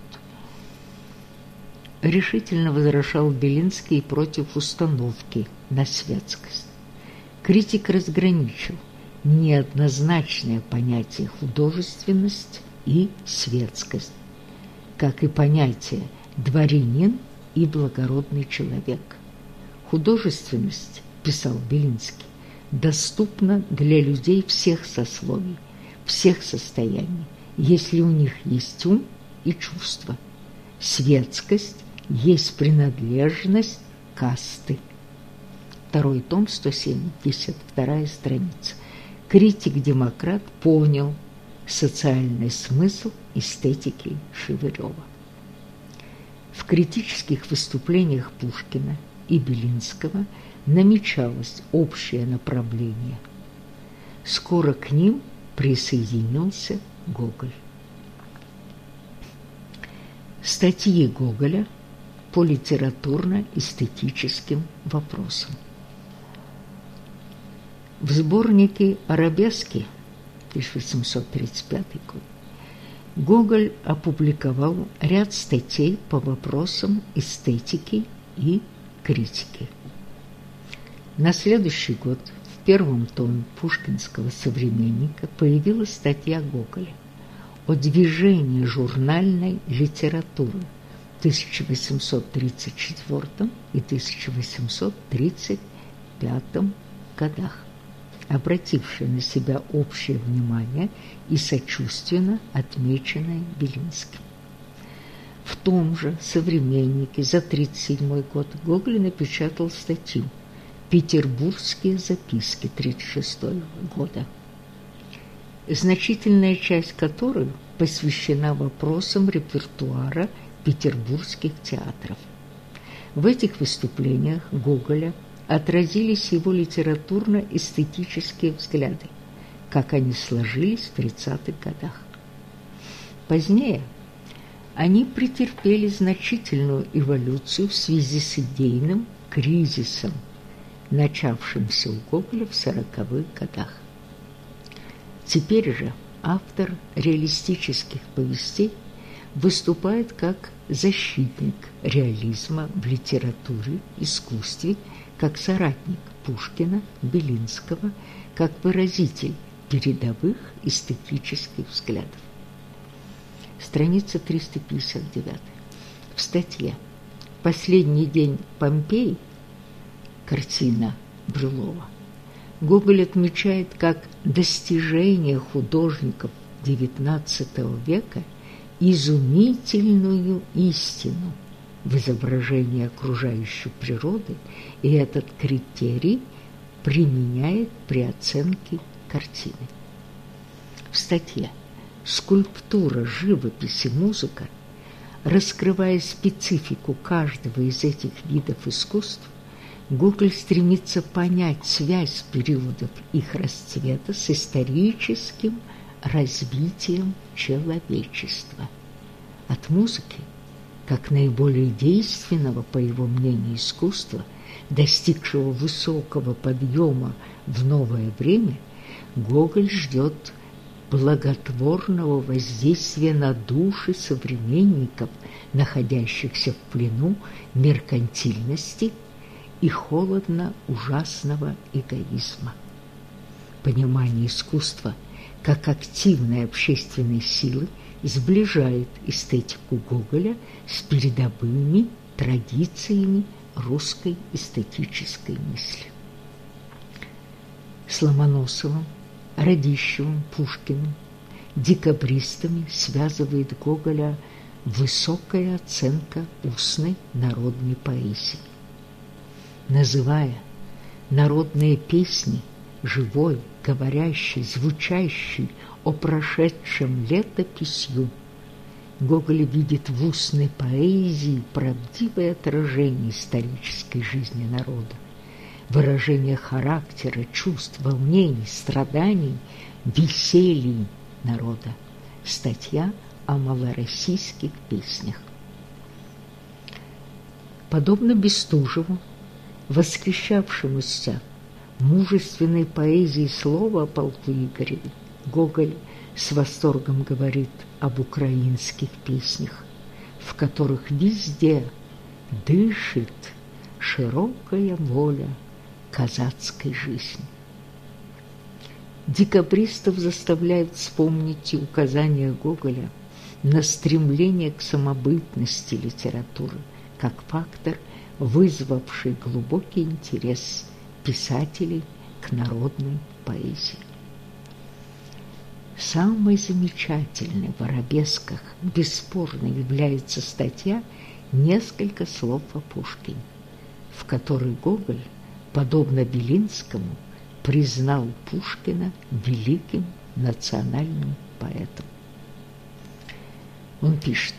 Решительно возражал Белинский против установки на светскость. Критик разграничил неоднозначное понятие художественность и светскость как и понятие «дворянин» и «благородный человек». Художественность, писал Белинский, доступна для людей всех сословий, всех состояний, если у них есть ум и чувство. Светскость есть принадлежность касты. Второй том, 172 страница. Критик-демократ понял социальный смысл эстетики Шевырева. В критических выступлениях Пушкина и Белинского намечалось общее направление. Скоро к ним присоединился Гоголь. Статьи Гоголя по литературно-эстетическим вопросам. В сборнике «Арабески» 1835 год Гоголь опубликовал ряд статей по вопросам эстетики и критики. На следующий год в первом томе пушкинского «Современника» появилась статья Гоголя о движении журнальной литературы 1834 и 1835 годах, обратившая на себя общее внимание и сочувственно отмеченное Белинским. В том же «Современнике» за 1937 год Гоголь напечатал статью «Петербургские записки» 1936 года значительная часть которой посвящена вопросам репертуара петербургских театров. В этих выступлениях Гоголя отразились его литературно-эстетические взгляды, как они сложились в 30-х годах. Позднее они претерпели значительную эволюцию в связи с идейным кризисом, начавшимся у Гоголя в 40-х годах. Теперь же автор реалистических повестей выступает как защитник реализма в литературе, искусстве, как соратник Пушкина, Белинского, как выразитель передовых эстетических взглядов. Страница 359. В статье «Последний день Помпеи» картина Брюлова Гоголь отмечает как достижение художников XIX века изумительную истину в изображении окружающей природы, и этот критерий применяет при оценке картины. В статье «Скульптура, живопись и музыка», раскрывая специфику каждого из этих видов искусств, Гоголь стремится понять связь периодов их расцвета с историческим развитием человечества. От музыки, как наиболее действенного, по его мнению, искусства, достигшего высокого подъема в новое время, Гоголь ждет благотворного воздействия на души современников, находящихся в плену меркантильности и холодно-ужасного эгоизма. Понимание искусства как активной общественной силы сближает эстетику Гоголя с передовыми традициями русской эстетической мысли. С Ломоносовым, Радищевым, Пушкиным, декабристами связывает Гоголя высокая оценка устной народной поэзии называя народные песни живой, говорящей, звучащей о прошедшем летописью, Гоголь видит в устной поэзии правдивое отражение исторической жизни народа, выражение характера, чувств, волнений, страданий, веселий народа. Статья о малороссийских песнях. Подобно Бестужеву, восхищавшемуся мужественной поэзией слова о полку Игореве, Гоголь с восторгом говорит об украинских песнях, в которых везде дышит широкая воля казацкой жизни. Декабристов заставляют вспомнить и указания Гоголя на стремление к самобытности литературы как фактор – вызвавший глубокий интерес писателей к народной поэзии. Самой замечательной в арабесках бесспорно является статья «Несколько слов о Пушкине», в которой Гоголь, подобно Белинскому, признал Пушкина великим национальным поэтом. Он пишет,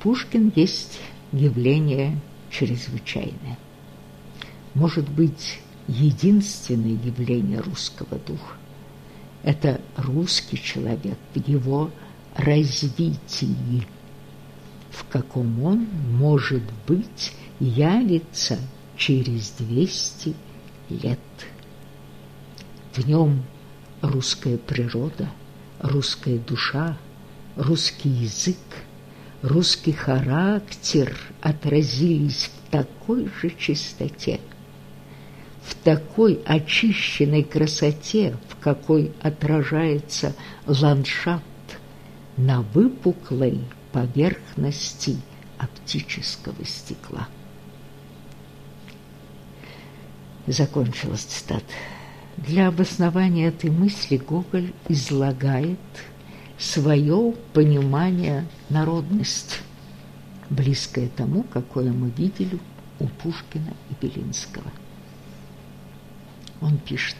«Пушкин есть явление чрезвычайное. Может быть, единственное явление русского духа – это русский человек в его развитии, в каком он, может быть, явится через 200 лет. В нем русская природа, русская душа, русский язык – русский характер отразились в такой же чистоте, в такой очищенной красоте, в какой отражается ландшафт на выпуклой поверхности оптического стекла. Закончилась цитата. Для обоснования этой мысли Гоголь излагает свое понимание народности, близкое тому, какое мы видели у Пушкина и Белинского. Он пишет,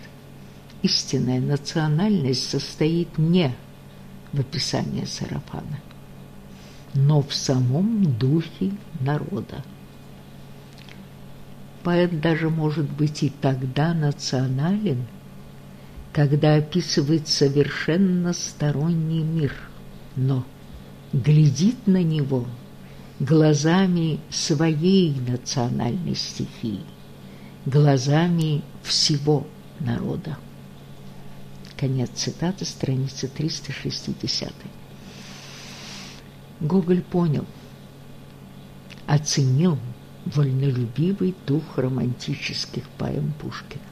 истинная национальность состоит не в описании сарафана, но в самом духе народа. Поэт даже может быть и тогда национален, когда описывает совершенно сторонний мир, но глядит на него глазами своей национальной стихии, глазами всего народа. Конец цитаты, страница 360. Гоголь понял, оценил вольнолюбивый дух романтических поэм Пушкина.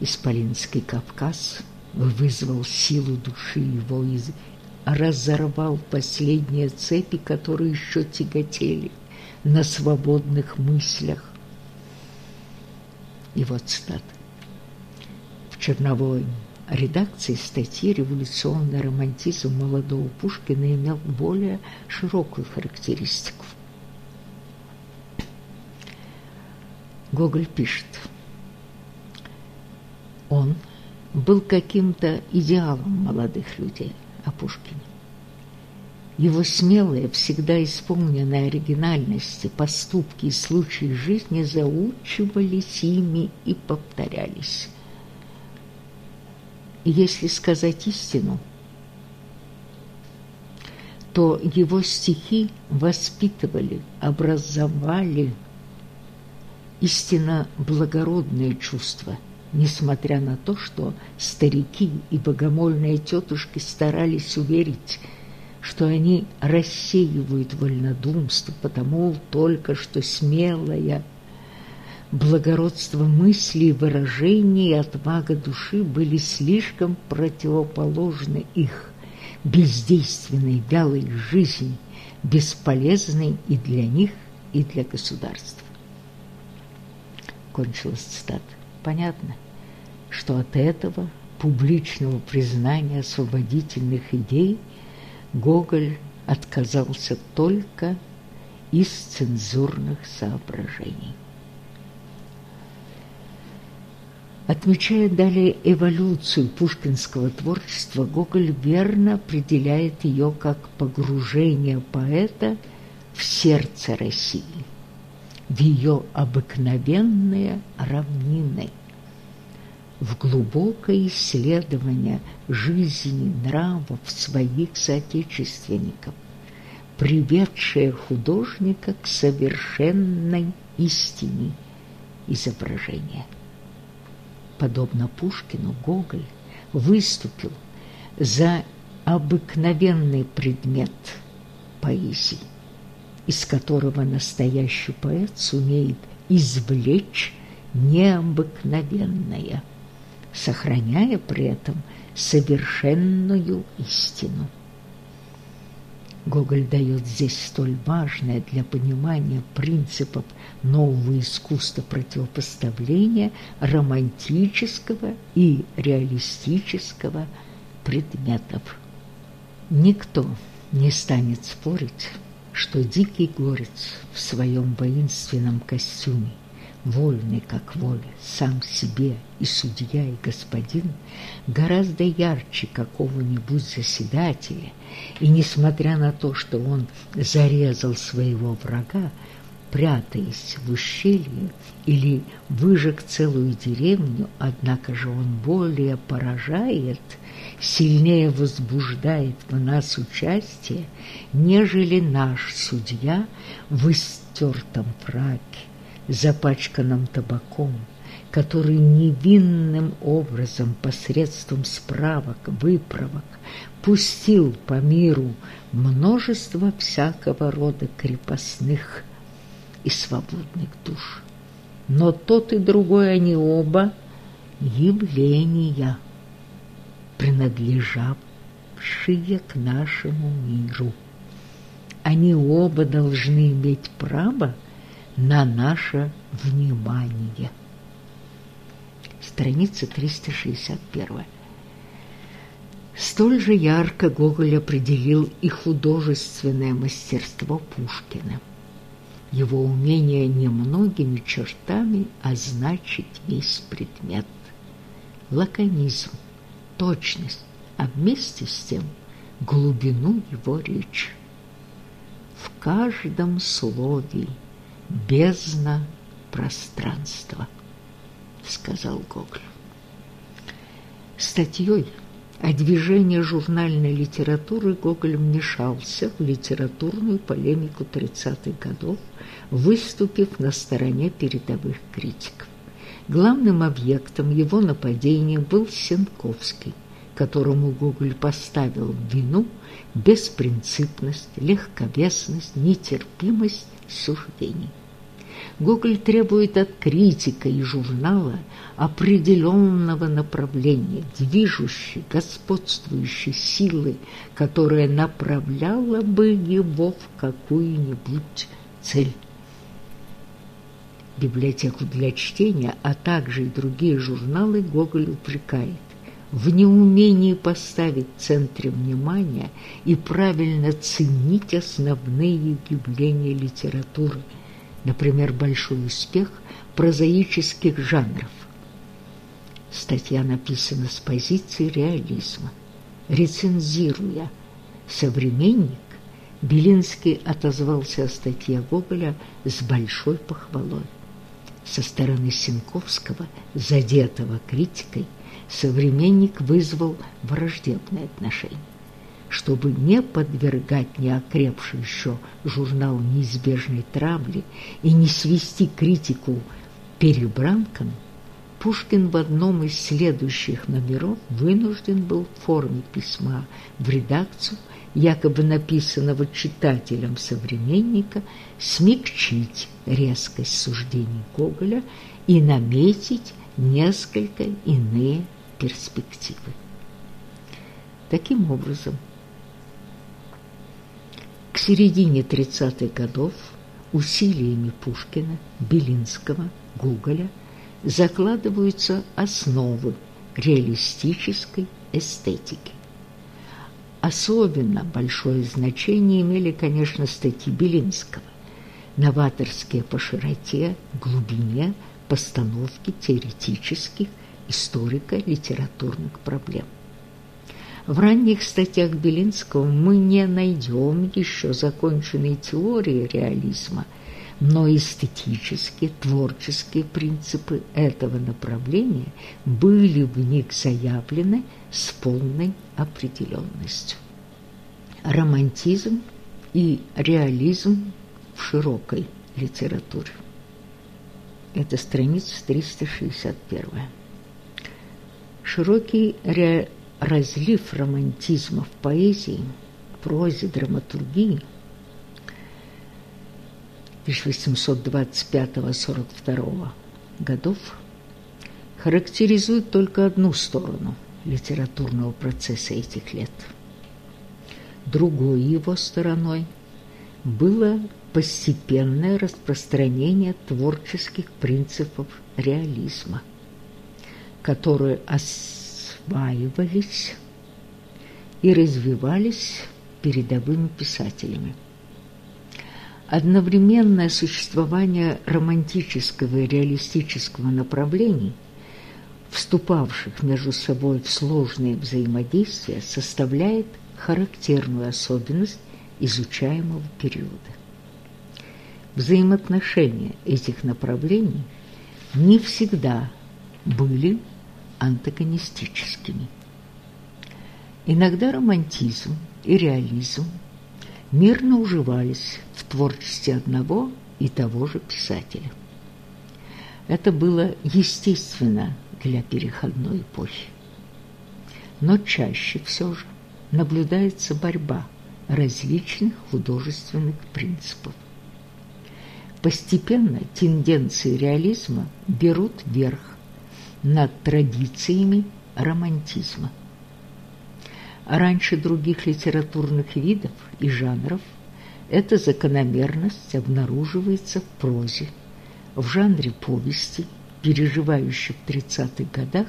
Исполинский Кавказ вызвал силу души его и разорвал последние цепи, которые еще тяготели на свободных мыслях. И вот цитата. В черновой редакции статьи «Революционный романтизм молодого Пушкина» имел более широкую характеристику – Гоголь пишет. Он был каким-то идеалом молодых людей о Пушкине. Его смелые, всегда исполненные оригинальности, поступки и случаи жизни заучивались ими и повторялись. Если сказать истину, то его стихи воспитывали, образовали, истинно благородные чувства, несмотря на то, что старики и богомольные тетушки старались уверить, что они рассеивают вольнодумство, потому только что смелое благородство мысли выражений и отвага души были слишком противоположны их бездейственной вялой жизни, бесполезной и для них, и для государства кончилась цитата. Понятно, что от этого публичного признания освободительных идей Гоголь отказался только из цензурных соображений. Отмечая далее эволюцию пушкинского творчества, Гоголь верно определяет ее как погружение поэта в сердце России – в ее обыкновенные равнины, в глубокое исследование жизни нравов своих соотечественников, приведшее художника к совершенной истине изображения. Подобно Пушкину, Гоголь выступил за обыкновенный предмет поэзии из которого настоящий поэт сумеет извлечь необыкновенное, сохраняя при этом совершенную истину. Гоголь дает здесь столь важное для понимания принципов нового искусства противопоставления романтического и реалистического предметов. Никто не станет спорить, что дикий горец в своем воинственном костюме, вольный как воля, сам себе и судья, и господин, гораздо ярче какого-нибудь заседателя, и, несмотря на то, что он зарезал своего врага, прятаясь в ущелье или выжег целую деревню, однако же он более поражает – сильнее возбуждает в нас участие, нежели наш судья в истертом фраке, запачканном табаком, который невинным образом посредством справок, выправок пустил по миру множество всякого рода крепостных и свободных душ. но тот и другой они оба явления, принадлежавшие к нашему миру. Они оба должны иметь право на наше внимание. Страница 361. Столь же ярко Гоголь определил и художественное мастерство Пушкина. Его умение немногими чертами означить весь предмет. Лаконизм, точность, а вместе с тем глубину его речи. В каждом слове бездна пространства, сказал Гоголь. Статьей о движении журнальной литературы Гоголь вмешался в литературную полемику 30-х годов, выступив на стороне передовых критиков. Главным объектом его нападения был Сенковский, которому Гоголь поставил в вину беспринципность, легковесность, нетерпимость суждений. Гоголь требует от критика и журнала определенного направления, движущей, господствующей силы, которая направляла бы его в какую-нибудь цель. Библиотеку для чтения, а также и другие журналы Гоголь упрекает в неумении поставить в центре внимания и правильно ценить основные явления литературы – например, большой успех прозаических жанров. Статья написана с позиции реализма. Рецензируя «Современник», Белинский отозвался о статье Гоголя с большой похвалой. Со стороны Сенковского, задетого критикой, «Современник» вызвал враждебное отношение чтобы не подвергать неокрепший еще журнал неизбежной травли и не свести критику перебранкам, Пушкин в одном из следующих номеров вынужден был в форме письма в редакцию, якобы написанного читателем современника, смягчить резкость суждений Гоголя и наметить несколько иные перспективы. Таким образом, к середине 30-х годов усилиями Пушкина, Белинского, Гоголя закладываются основы реалистической эстетики. Особенно большое значение имели, конечно, статьи Белинского, новаторские по широте, глубине постановки теоретических историко-литературных проблем. В ранних статьях Белинского мы не найдем еще законченной теории реализма, но эстетические, творческие принципы этого направления были в них заявлены с полной определенностью. Романтизм и реализм в широкой литературе. Это страница 361. Широкий реализм разлив романтизма в поэзии, прозе, драматургии 1825-42 годов характеризует только одну сторону литературного процесса этих лет. Другой его стороной было постепенное распространение творческих принципов реализма, которые осваивались и развивались передовыми писателями. Одновременное существование романтического и реалистического направлений, вступавших между собой в сложные взаимодействия, составляет характерную особенность изучаемого периода. Взаимоотношения этих направлений не всегда были антагонистическими. Иногда романтизм и реализм мирно уживались в творчестве одного и того же писателя. Это было естественно для переходной эпохи. Но чаще все же наблюдается борьба различных художественных принципов. Постепенно тенденции реализма берут верх над традициями романтизма. Раньше других литературных видов и жанров эта закономерность обнаруживается в прозе, в жанре повести, переживающей в 30-х годах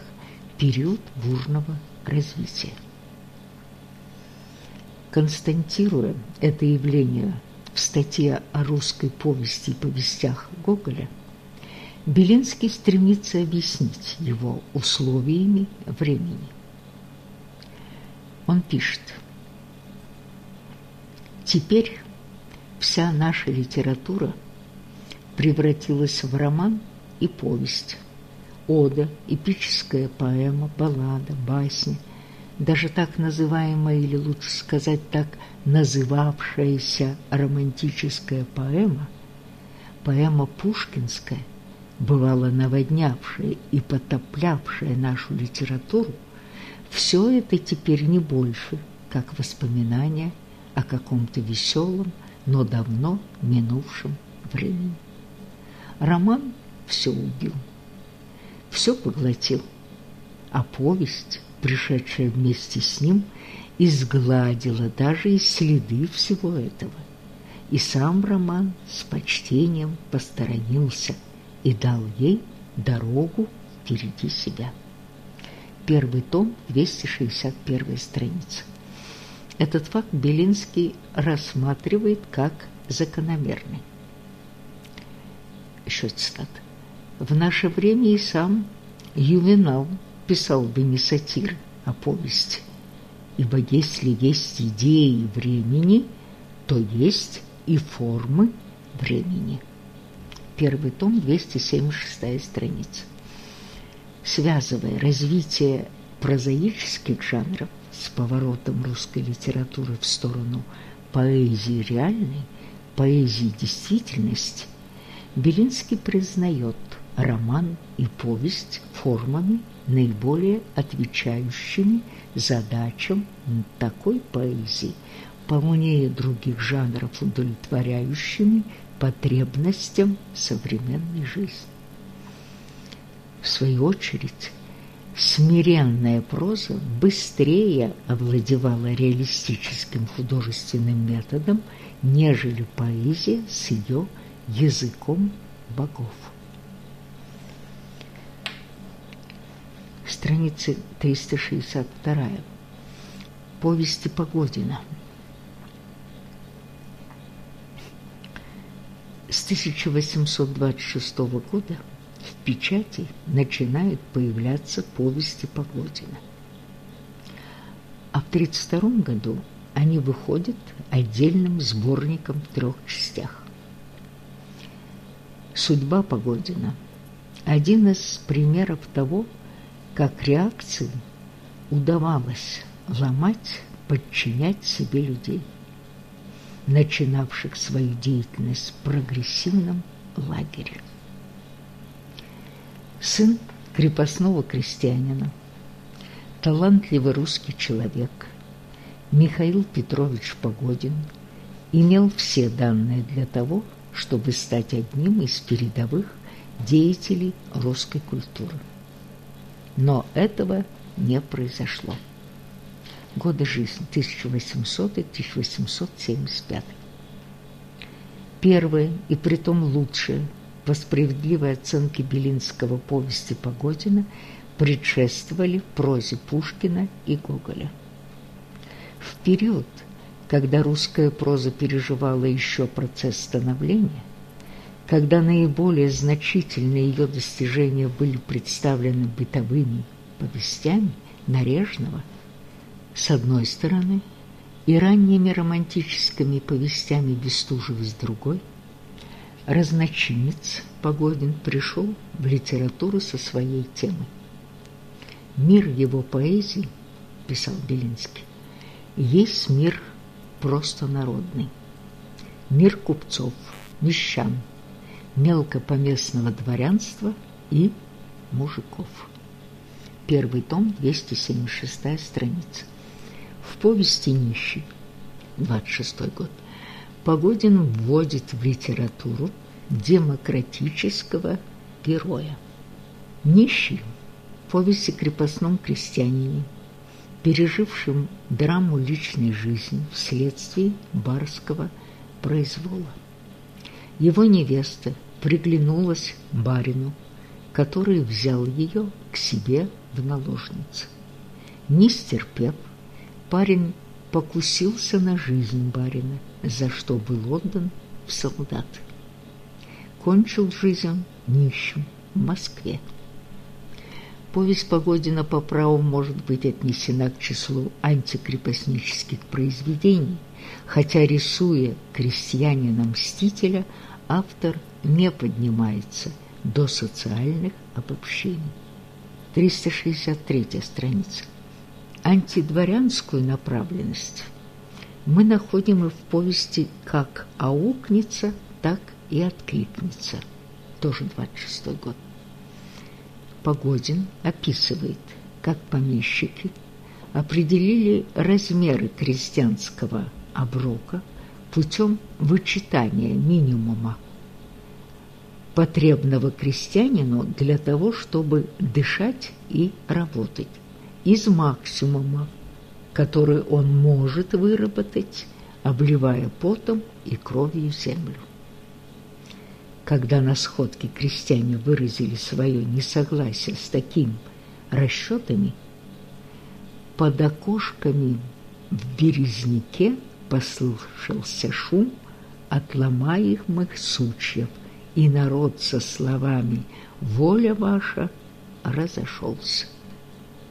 период бурного развития. Константируя это явление в статье о русской повести и повестях Гоголя, Белинский стремится объяснить его условиями времени. Он пишет, «Теперь вся наша литература превратилась в роман и повесть, ода, эпическая поэма, баллада, басня, даже так называемая, или лучше сказать так, называвшаяся романтическая поэма, поэма пушкинская, бывало наводнявшая и потоплявшая нашу литературу, все это теперь не больше, как воспоминания о каком-то веселом, но давно минувшем времени. Роман все убил, все поглотил, а повесть, пришедшая вместе с ним, изгладила даже и следы всего этого. И сам роман с почтением посторонился и дал ей дорогу впереди себя. Первый том, 261 страница. Этот факт Белинский рассматривает как закономерный. Еще цитата. В наше время и сам Ювенал писал бы не сатиры, а повести. Ибо если есть идеи времени, то есть и формы времени. Первый том, 276 страница. Связывая развитие прозаических жанров с поворотом русской литературы в сторону поэзии реальной, поэзии действительности, Белинский признает роман и повесть формами, наиболее отвечающими задачам такой поэзии, полнее других жанров удовлетворяющими потребностям современной жизни. В свою очередь, смиренная проза быстрее овладевала реалистическим художественным методом, нежели поэзия с ее языком богов. Страница 362. Повести Погодина. С 1826 года в печати начинают появляться повести Погодина. А в 1932 году они выходят отдельным сборником в трех частях. Судьба Погодина – один из примеров того, как реакции удавалось ломать, подчинять себе людей, начинавших свою деятельность в прогрессивном лагере сын крепостного крестьянина, талантливый русский человек Михаил Петрович Погодин имел все данные для того, чтобы стать одним из передовых деятелей русской культуры. Но этого не произошло. Годы жизни 1800-1875. Первое и притом лучшее – по справедливой оценке Белинского повести Погодина предшествовали прозе Пушкина и Гоголя. В период, когда русская проза переживала еще процесс становления, когда наиболее значительные ее достижения были представлены бытовыми повестями Нарежного, с одной стороны, и ранними романтическими повестями Бестужева с другой – разночинец Погодин пришел в литературу со своей темой. Мир его поэзии, писал Белинский, есть мир просто народный, мир купцов, мещан, мелкопоместного дворянства и мужиков. Первый том, 276 страница. В повести «Нищий», 26 год, Погодин вводит в литературу демократического героя. Нищий – повесть о крепостном крестьянине, пережившем драму личной жизни вследствие барского произвола. Его невеста приглянулась барину, который взял ее к себе в наложницы. Не стерпев, парень покусился на жизнь барина, за что был отдан в солдаты. Кончил жизнь нищим в Москве. Повесть Погодина по праву может быть отнесена к числу антикрепостнических произведений, хотя, рисуя крестьянина-мстителя, автор не поднимается до социальных обобщений. 363 страница. Антидворянскую направленность мы находим и в повести как «Аукнется», так и «Откликнется». Тоже 26 год. Погодин описывает, как помещики определили размеры крестьянского оброка путем вычитания минимума потребного крестьянину для того, чтобы дышать и работать, из максимума, который он может выработать, обливая потом и кровью землю. Когда на сходке крестьяне выразили свое несогласие с таким расчетами, под окошками в березняке послышался шум от ломаемых сучьев, и народ со словами «Воля ваша» разошелся.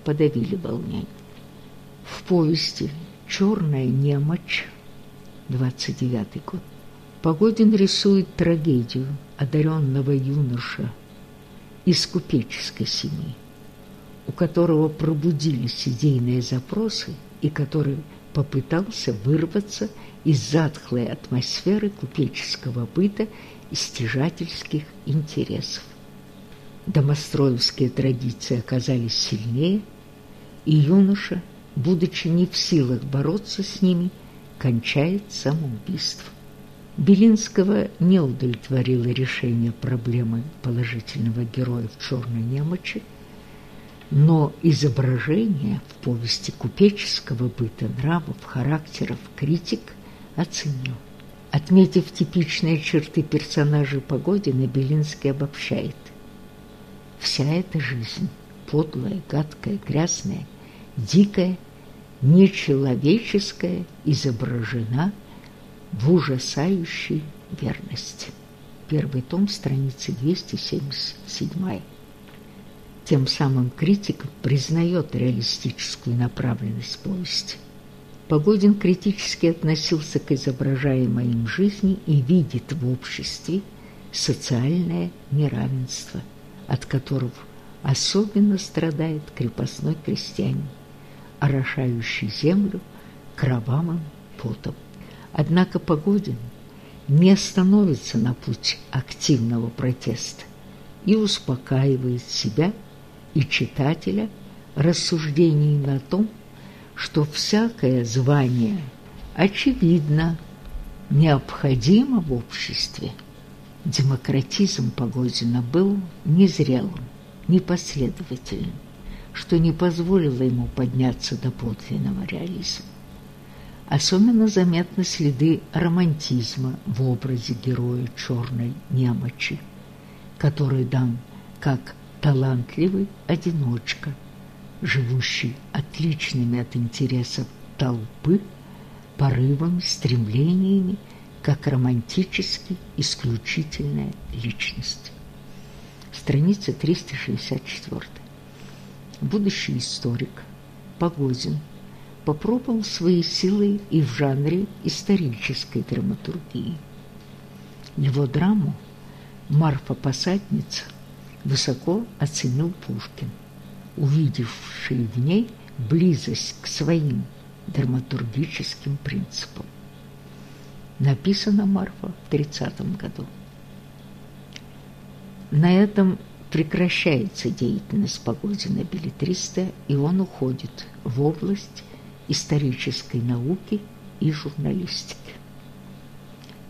Подавили волнение. В повести «Черная немочь» 29 год Погодин рисует трагедию одаренного юноша из купеческой семьи, у которого пробудились идейные запросы и который попытался вырваться из затхлой атмосферы купеческого быта и стяжательских интересов. Домостроевские традиции оказались сильнее, и юноша, будучи не в силах бороться с ними, кончает самоубийством. Белинского не удовлетворило решение проблемы положительного героя в «Черной немочи», но изображение в повести купеческого быта, нравов, характеров критик оценил. Отметив типичные черты персонажей Погодина, Белинский обобщает. Вся эта жизнь, подлая, гадкая, грязная, дикая, нечеловеческая, изображена в ужасающей верности. Первый том, страница 277. Тем самым критик признает реалистическую направленность повести. Погодин критически относился к изображаемой им жизни и видит в обществе социальное неравенство, от которого особенно страдает крепостной крестьянин, орошающий землю кровавым потом. Однако Погодин не становится на путь активного протеста и успокаивает себя и читателя рассуждениями о том, что всякое звание, очевидно, необходимо в обществе. Демократизм Погодина был незрелым, непоследовательным, что не позволило ему подняться до подлинного реализма. Особенно заметны следы романтизма в образе героя черной немочи, который дан как талантливый одиночка, живущий отличными от интересов толпы, порывами, стремлениями, как романтически исключительная личность. Страница 364. Будущий историк Погодин – попробовал свои силы и в жанре исторической драматургии. Его драму «Марфа-посадница» высоко оценил Пушкин, увидевший в ней близость к своим драматургическим принципам. Написана Марфа в 30 году. На этом прекращается деятельность Погодина билетриста, и он уходит в область исторической науки и журналистики.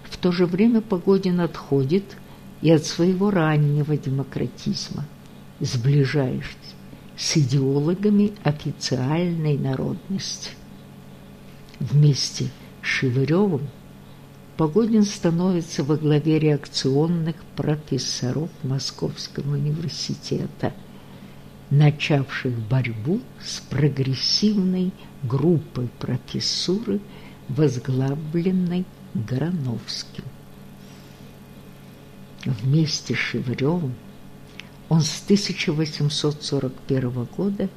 В то же время Погодин отходит и от своего раннего демократизма сближаешься с идеологами официальной народности. Вместе с Шевыревым Погодин становится во главе реакционных профессоров Московского университета, начавших борьбу с прогрессивной группой профессуры, возглавленной Грановским. Вместе с Шевыревым он с 1841 года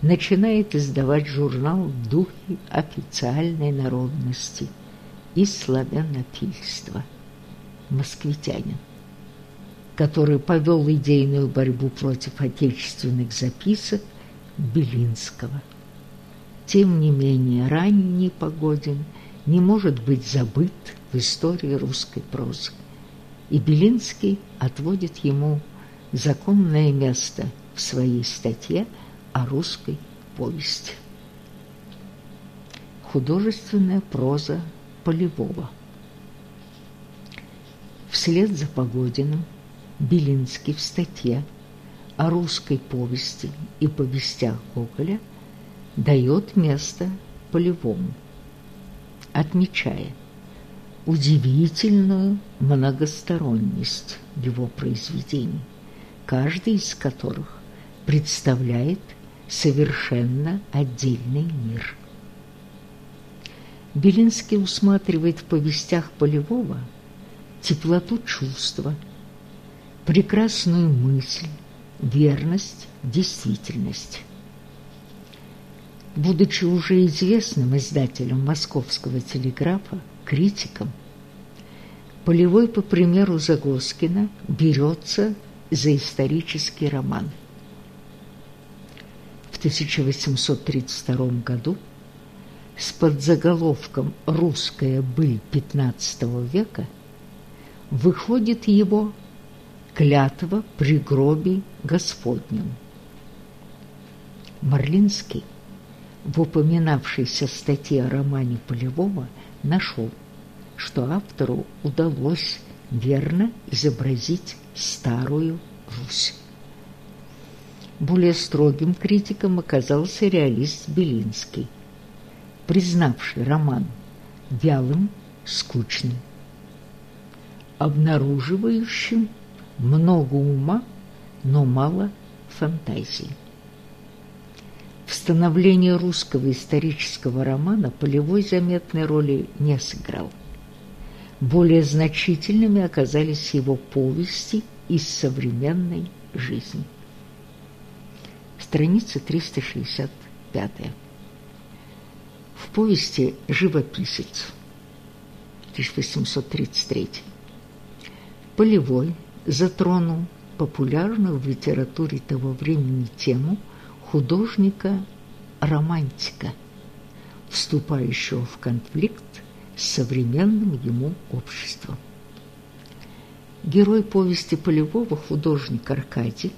начинает издавать журнал в духе официальной народности и славянофильства «Москвитянин», который повел идейную борьбу против отечественных записок Белинского. Тем не менее, ранний Погодин не может быть забыт в истории русской прозы, и Белинский отводит ему законное место в своей статье о русской повести. Художественная проза Полевого. Вслед за Погодиным Белинский в статье о русской повести и повестях Гоголя дает место Полевому, отмечая удивительную многосторонность его произведений каждый из которых представляет совершенно отдельный мир. Белинский усматривает в повестях Полевого теплоту чувства, прекрасную мысль, верность, действительность. Будучи уже известным издателем московского телеграфа, критиком, Полевой, по примеру Загоскина, берется за исторический роман. В 1832 году с подзаголовком «Русская быль XV века» выходит его «Клятва при гробе Господнем». Марлинский в упоминавшейся статье о романе Полевого нашел, что автору удалось верно изобразить Старую Русь. Более строгим критиком оказался реалист Белинский, признавший роман вялым, скучным, обнаруживающим много ума, но мало фантазии. В становлении русского исторического романа Полевой заметной роли не сыграл. Более значительными оказались его повести из современной жизни. Страница 365. В повести «Живописец» 1833 Полевой затронул популярную в литературе того времени тему художника-романтика, вступающего в конфликт с современным ему обществом. Герой повести Полевого, художник Аркадий,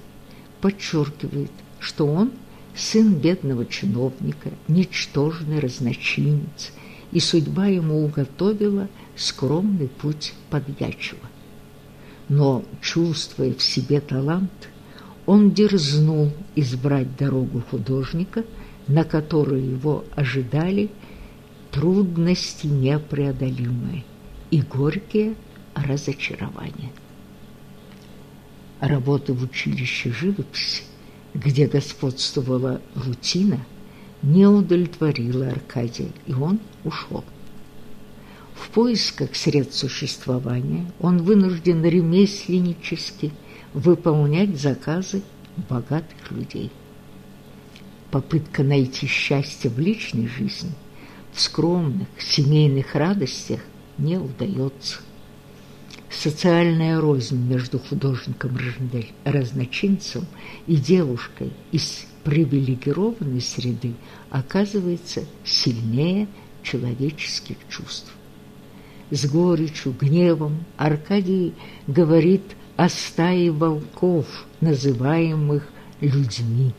подчеркивает, что он сын бедного чиновника, ничтожный разночинец, и судьба ему уготовила скромный путь подьячего. Но, чувствуя в себе талант, он дерзнул избрать дорогу художника, на которую его ожидали трудности непреодолимые и горькие разочарования. Работа в училище живописи, где господствовала рутина, не удовлетворила Аркадия, и он ушел. В поисках средств существования он вынужден ремесленнически выполнять заказы богатых людей. Попытка найти счастье в личной жизни – в скромных семейных радостях не удается. Социальная рознь между художником-разночинцем и девушкой из привилегированной среды оказывается сильнее человеческих чувств. С горечью, гневом Аркадий говорит о стае волков, называемых людьми.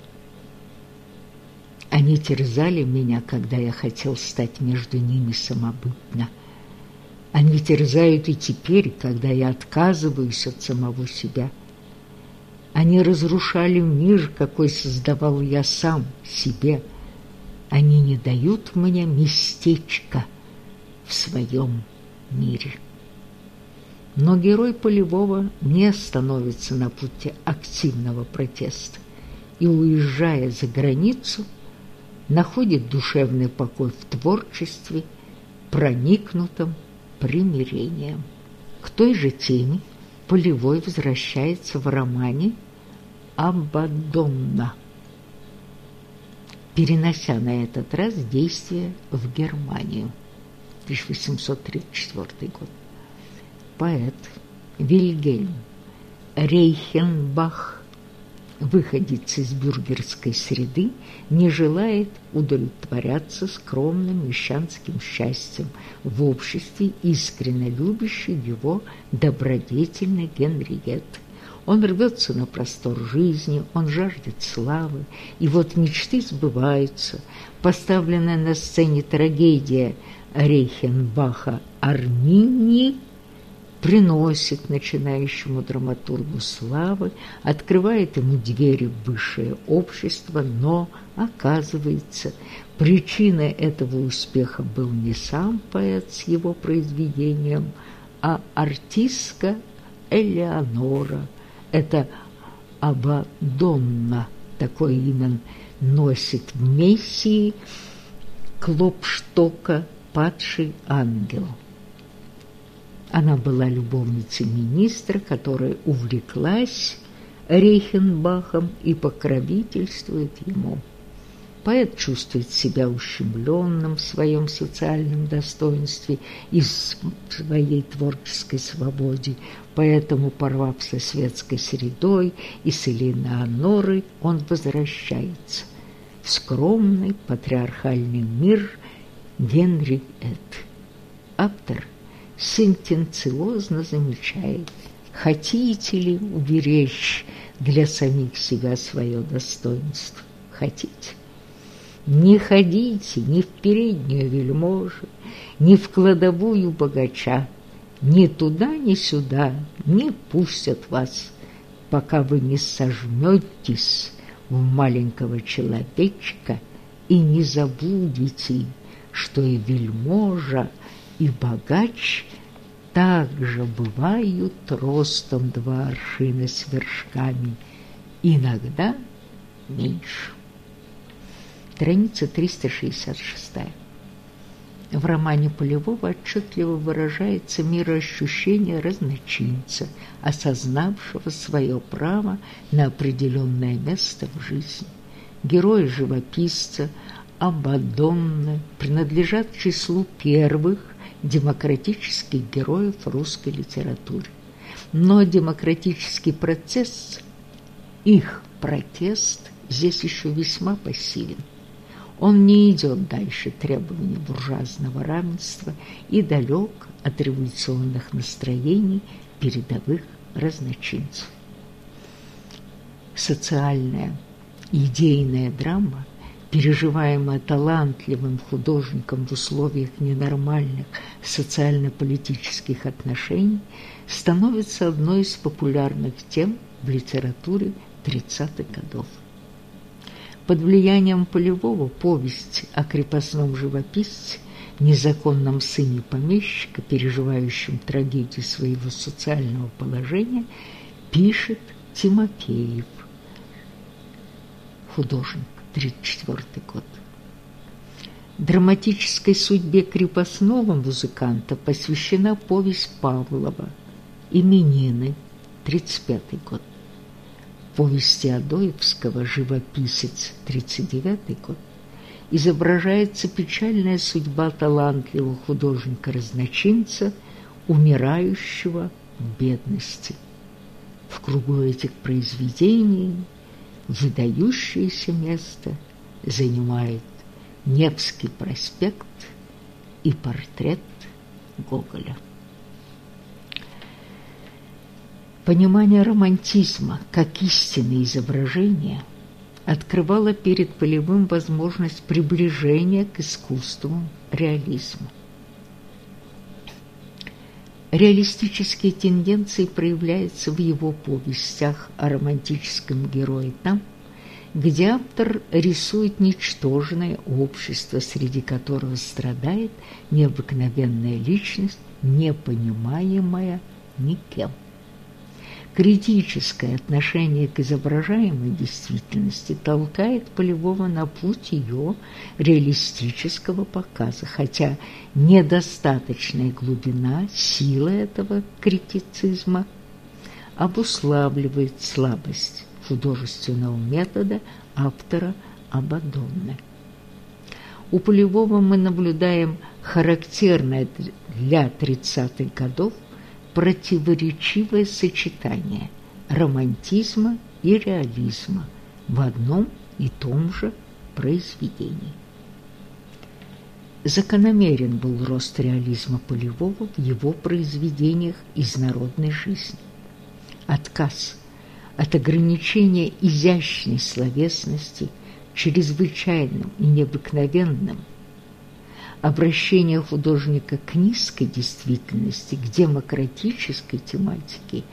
Они терзали меня, когда я хотел стать между ними самобытно. Они терзают и теперь, когда я отказываюсь от самого себя. Они разрушали мир, какой создавал я сам себе. Они не дают мне местечко в своем мире. Но герой Полевого не становится на пути активного протеста и, уезжая за границу, находит душевный покой в творчестве, проникнутом примирением. К той же теме Полевой возвращается в романе «Абадонна», перенося на этот раз действие в Германию, 1834 год поэт Вильгельм Рейхенбах, выходец из бюргерской среды, не желает удовлетворяться скромным мещанским счастьем в обществе искренне любящей его добродетельной Генриетты. Он рвется на простор жизни, он жаждет славы, и вот мечты сбываются. Поставленная на сцене трагедия Рейхенбаха «Арминии» приносит начинающему драматургу славы, открывает ему двери в высшее общество, но, оказывается, причиной этого успеха был не сам поэт с его произведением, а артистка Элеонора. Это Абадонна, такое имя носит в Мессии Клопштока «Падший ангел». Она была любовницей министра, которая увлеклась Рейхенбахом и покровительствует ему. Поэт чувствует себя ущемленным в своем социальном достоинстве и в своей творческой свободе, поэтому, порвав со светской средой и с Элеонорой, он возвращается в скромный патриархальный мир Генри Эд. Автор – сентенциозно замечает, хотите ли уберечь для самих себя свое достоинство? Хотите? Не ходите ни в переднюю вельможи, ни в кладовую богача, ни туда, ни сюда не пустят вас, пока вы не сожметесь в маленького человечка и не забудете, что и вельможа – и богач также бывают ростом два аршина с вершками, иногда меньше. Страница 366. В романе Полевого отчетливо выражается мироощущение разночинца, осознавшего свое право на определенное место в жизни. Герои-живописца Абадонны принадлежат к числу первых демократических героев русской литературы. Но демократический процесс, их протест здесь еще весьма пассивен. Он не идет дальше требований буржуазного равенства и далек от революционных настроений передовых разночинцев. Социальная идейная драма переживаемая талантливым художником в условиях ненормальных социально-политических отношений, становится одной из популярных тем в литературе 30-х годов. Под влиянием Полевого повесть о крепостном живописце, незаконном сыне помещика, переживающем трагедию своего социального положения, пишет Тимофеев, художник. 1934 год. Драматической судьбе крепостного музыканта посвящена повесть Павлова «Именины», 1935 год. Повесть Теодоевского «Живописец», 1939 год. Изображается печальная судьба талантливого художника-разночинца, умирающего в бедности. В кругу этих произведений выдающееся место занимает Невский проспект и портрет Гоголя. Понимание романтизма как истинное изображение открывало перед Полевым возможность приближения к искусству реализма. Реалистические тенденции проявляются в его повестях о романтическом герое там, где автор рисует ничтожное общество, среди которого страдает необыкновенная личность, непонимаемая никем. Критическое отношение к изображаемой действительности толкает Полевого на путь ее реалистического показа, хотя недостаточная глубина, сила этого критицизма обуславливает слабость художественного метода автора Абадонны. У Полевого мы наблюдаем характерное для 30-х годов противоречивое сочетание романтизма и реализма в одном и том же произведении. Закономерен был рост реализма Полевого в его произведениях из народной жизни. Отказ от ограничения изящной словесности чрезвычайным и необыкновенным – обращение художника к низкой действительности, к демократической тематике,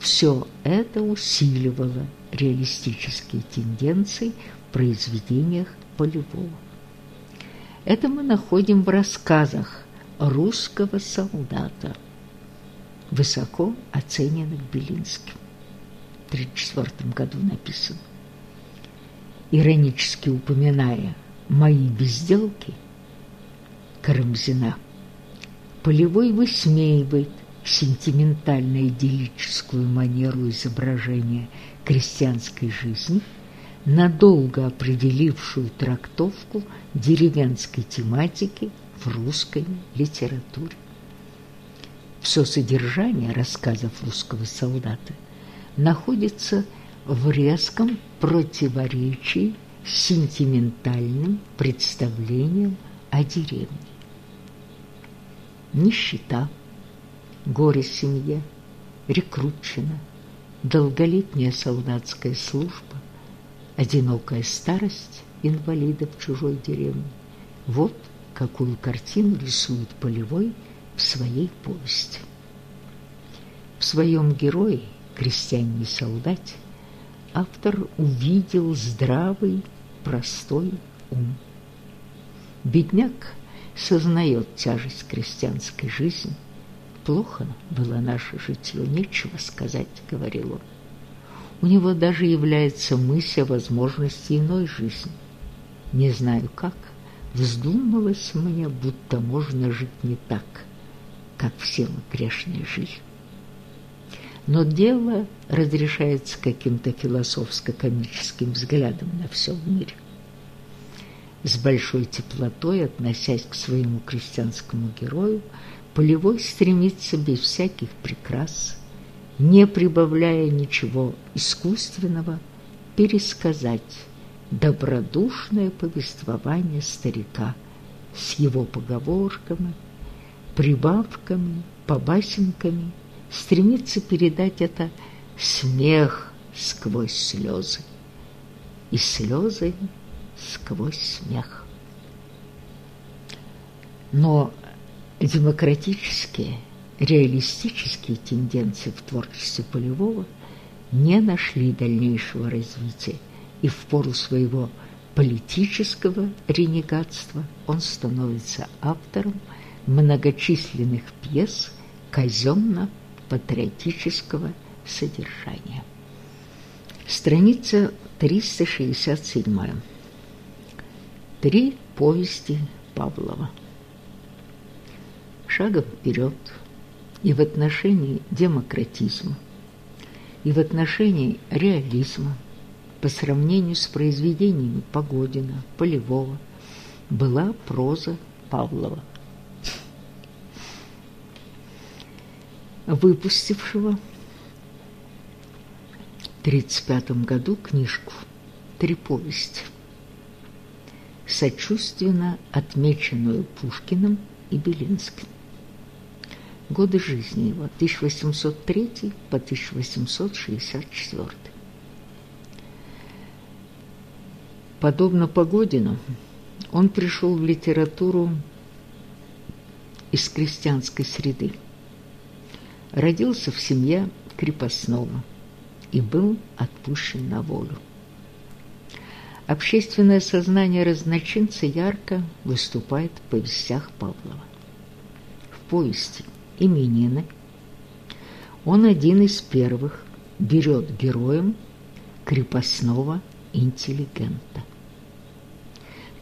все это усиливало реалистические тенденции в произведениях Полевого. Это мы находим в рассказах русского солдата, высоко оцененных Белинским. В 1934 году написан. Иронически упоминая «мои безделки», Карамзина. Полевой высмеивает сентиментально-идиллическую манеру изображения крестьянской жизни, надолго определившую трактовку деревенской тематики в русской литературе. Все содержание рассказов русского солдата находится в резком противоречии с сентиментальным представлением о деревне нищета, горе семье, рекрутчина, долголетняя солдатская служба, одинокая старость инвалида в чужой деревне. Вот какую картину рисует Полевой в своей повести. В своем герое, крестьянине солдате, автор увидел здравый, простой ум. Бедняк сознает тяжесть крестьянской жизни. Плохо было наше житье, нечего сказать, говорил он. У него даже является мысль о возможности иной жизни. Не знаю как, вздумалось мне, будто можно жить не так, как все мы грешные жили. Но дело разрешается каким-то философско-комическим взглядом на все в мире с большой теплотой, относясь к своему крестьянскому герою, Полевой стремится без всяких прикрас, не прибавляя ничего искусственного, пересказать добродушное повествование старика с его поговорками, прибавками, побасенками, стремится передать это смех сквозь слезы. И слезы сквозь смех. Но демократические, реалистические тенденции в творчестве Полевого не нашли дальнейшего развития, и в пору своего политического ренегатства он становится автором многочисленных пьес казенно-патриотического содержания. Страница 367. Три повести Павлова. Шагом вперед и в отношении демократизма, и в отношении реализма по сравнению с произведениями Погодина, Полевого была проза Павлова, выпустившего в 1935 году книжку «Три повести» сочувственно отмеченную Пушкиным и Белинским. Годы жизни его 1803 по 1864. Подобно Погодину, он пришел в литературу из крестьянской среды. родился в семье крепостного и был отпущен на волю. Общественное сознание разночинца ярко выступает в повестях Павлова. В повести «Именины» он один из первых берет героем крепостного интеллигента.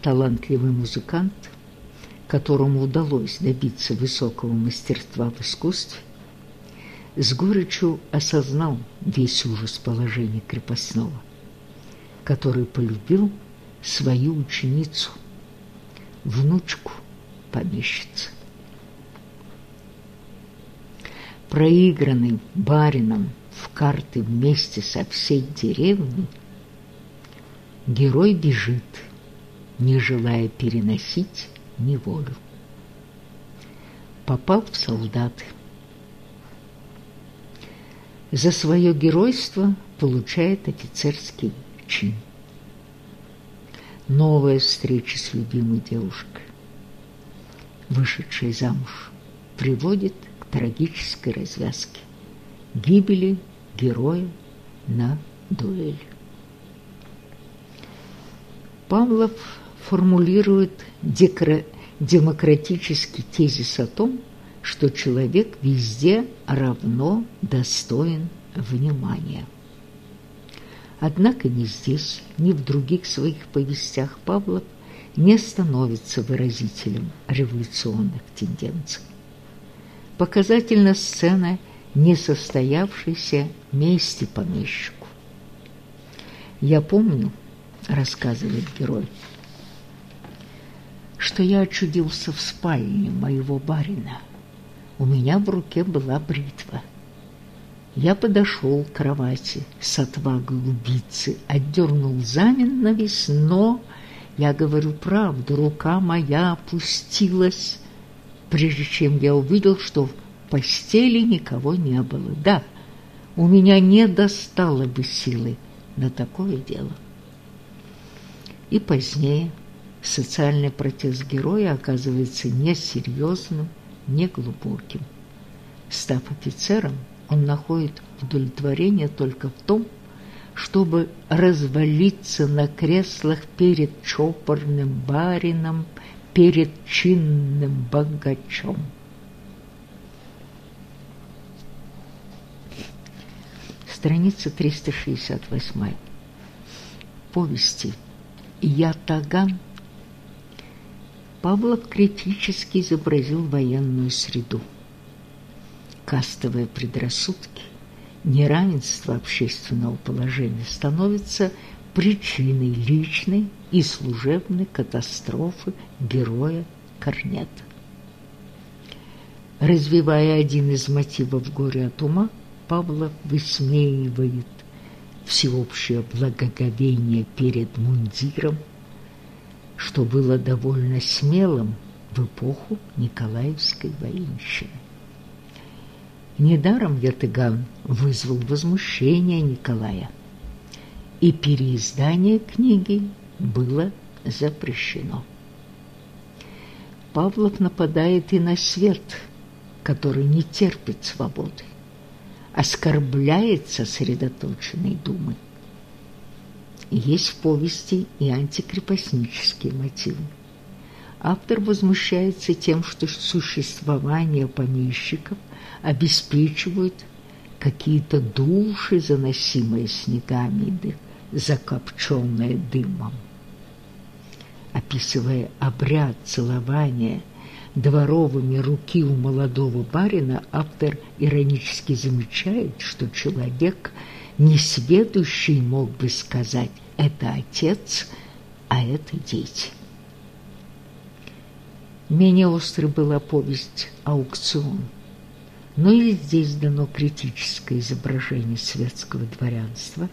Талантливый музыкант, которому удалось добиться высокого мастерства в искусстве, с горечью осознал весь ужас положения крепостного, который полюбил свою ученицу, внучку помещицы. Проигранный барином в карты вместе со всей деревней, герой бежит, не желая переносить неволю. Попал в солдаты, за свое геройство получает офицерский чин. Новая встреча с любимой девушкой, вышедшей замуж, приводит к трагической развязке гибели героя на дуэли. Павлов формулирует демократический тезис о том, что человек везде равно достоин внимания. Однако ни здесь, ни в других своих повестях Павлов не становится выразителем революционных тенденций. Показательна сцена несостоявшейся мести помещику. «Я помню, — рассказывает герой, — что я очудился в спальне моего барина — у меня в руке была бритва. Я подошел к кровати с отвагой убийцы, отдернул занавес, но, я говорю правду, рука моя опустилась, прежде чем я увидел, что в постели никого не было. Да, у меня не достало бы силы на такое дело. И позднее социальный протест героя оказывается несерьезным, неглубоким. Став офицером, он находит удовлетворение только в том, чтобы развалиться на креслах перед чопорным барином, перед чинным богачом. Страница 368. Повести «Я Таган» Павлов критически изобразил военную среду. Кастовые предрассудки, неравенство общественного положения становятся причиной личной и служебной катастрофы героя Корнета. Развивая один из мотивов горя от ума, Павлов высмеивает всеобщее благоговение перед мундиром, что было довольно смелым в эпоху Николаевской воинщины. Недаром Ятыган вызвал возмущение Николая, и переиздание книги было запрещено. Павлов нападает и на свет, который не терпит свободы, оскорбляет сосредоточенной думой есть в повести и антикрепостнические мотивы. Автор возмущается тем, что существование помещиков обеспечивают какие-то души, заносимые снегами закопченные дымом. Описывая обряд целования дворовыми руки у молодого барина, автор иронически замечает, что человек, несведущий, мог бы сказать это отец, а это дети. Менее острой была повесть «Аукцион», но и здесь дано критическое изображение светского дворянства,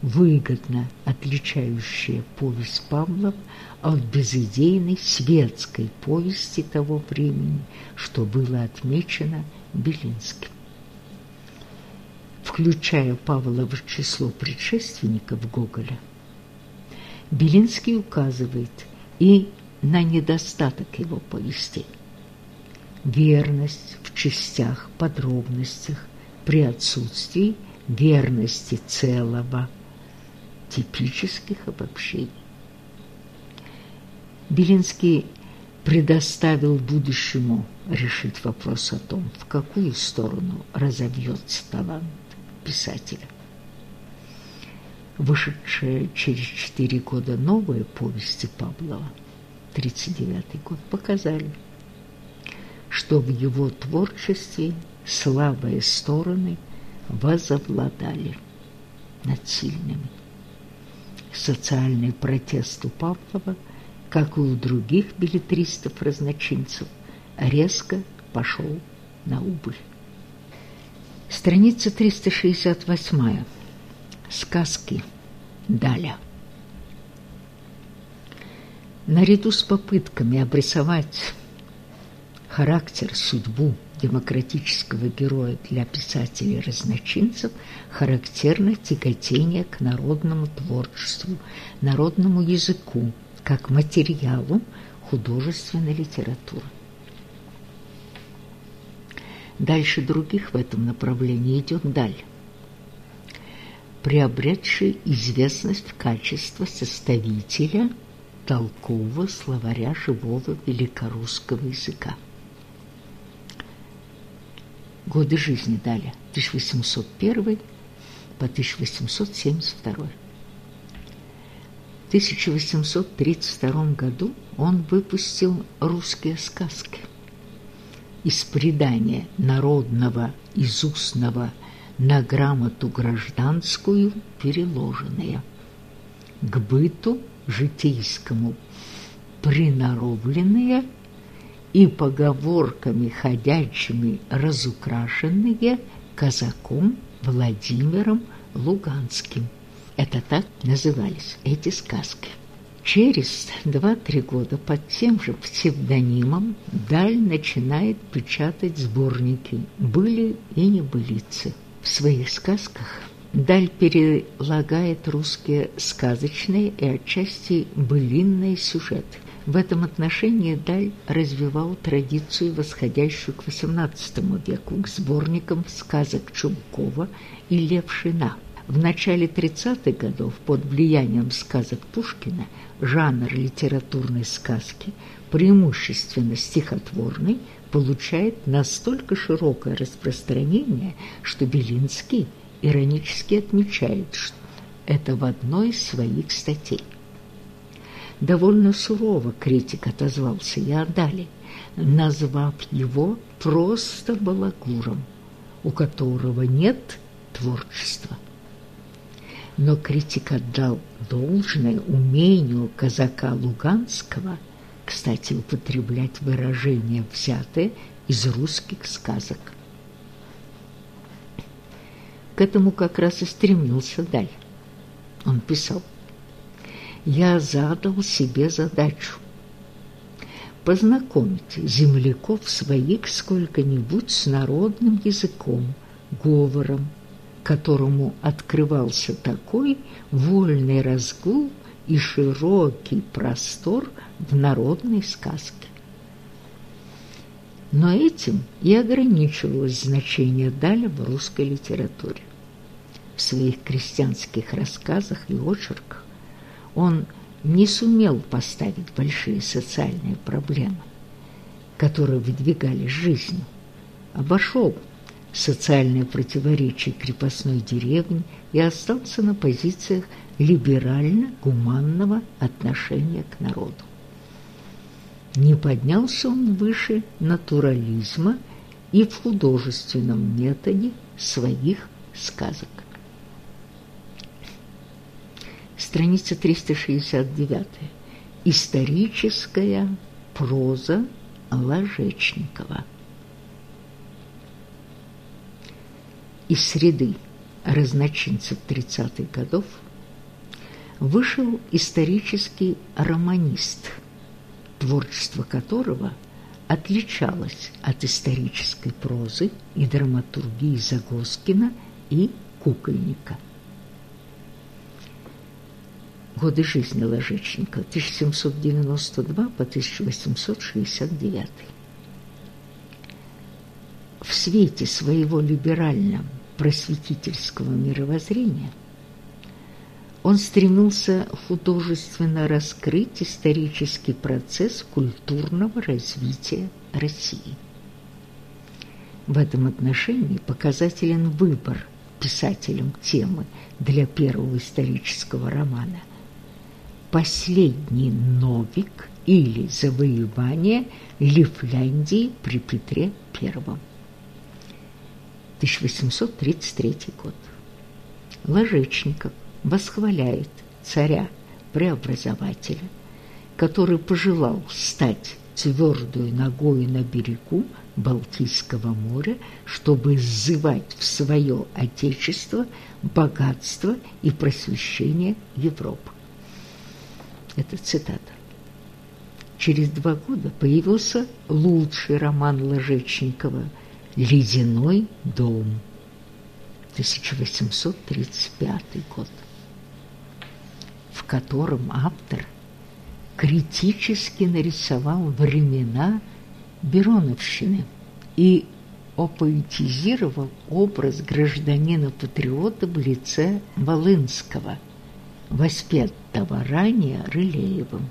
выгодно отличающее повесть Павлов от безыдейной светской повести того времени, что было отмечено Белинским. Включая Павлова в число предшественников Гоголя, Белинский указывает и на недостаток его повестей. Верность в частях, подробностях, при отсутствии верности целого, типических обобщений. Белинский предоставил будущему решить вопрос о том, в какую сторону разовьется талант писателя. Вышедшая через четыре года новая повести Павлова, 1939 год, показали, что в его творчестве слабые стороны возобладали над сильными. Социальный протест у Павлова, как и у других билетристов-разночинцев, резко пошел на убыль. Страница 368. Сказки Даля. Наряду с попытками обрисовать характер, судьбу демократического героя для писателей-разночинцев характерно тяготение к народному творчеству, народному языку, как материалу художественной литературы. Дальше других в этом направлении идет Даль, приобретший известность в качестве составителя толкового словаря живого великорусского языка. Годы жизни Даля 1801 по 1872. В 1832 году он выпустил «Русские сказки» из предания народного из устного на грамоту гражданскую переложенные, к быту житейскому приноровленные и поговорками ходячими разукрашенные казаком Владимиром Луганским. Это так назывались эти сказки. Через 2-3 года под тем же псевдонимом Даль начинает печатать сборники «Были и небылицы». В своих сказках Даль перелагает русские сказочные и отчасти былинные сюжеты. В этом отношении Даль развивал традицию, восходящую к XVIII веку, к сборникам сказок Чумкова и Левшина – в начале 30-х годов под влиянием сказок Пушкина жанр литературной сказки, преимущественно стихотворный, получает настолько широкое распространение, что Белинский иронически отмечает, это в одной из своих статей. Довольно сурово критик отозвался и отдали, назвав его просто балагуром, у которого нет творчества но критик отдал должное умению казака Луганского, кстати, употреблять выражения, взятые из русских сказок. К этому как раз и стремился Даль. Он писал, «Я задал себе задачу познакомить земляков своих сколько-нибудь с народным языком, говором, которому открывался такой вольный разгул и широкий простор в народной сказке. Но этим и ограничивалось значение Даля в русской литературе. В своих крестьянских рассказах и очерках он не сумел поставить большие социальные проблемы, которые выдвигали жизнь, обошел социальные противоречия крепостной деревни и остался на позициях либерально-гуманного отношения к народу. Не поднялся он выше натурализма и в художественном методе своих сказок. Страница 369. Историческая проза Ложечникова. Из среды разночинцев 30-х годов вышел исторический романист, творчество которого отличалось от исторической прозы и драматургии Загоскина и Кукольника. Годы жизни Ложечника 1792 по 1869. в свете своего либерально-просветительского мировоззрения он стремился художественно раскрыть исторический процесс культурного развития России. В этом отношении показателен выбор писателем темы для первого исторического романа «Последний Новик» или «Завоевание Лифляндии при Петре I». 1833 год. Ложечников восхваляет царя-преобразователя, который пожелал стать твердую ногой на берегу Балтийского моря, чтобы сзывать в свое отечество богатство и просвещение Европы. Это цитата. Через два года появился лучший роман Ложечникова «Ледяной дом» 1835 год, в котором автор критически нарисовал времена Бероновщины и опоэтизировал образ гражданина-патриота в лице Волынского, воспетого ранее Рылеевым.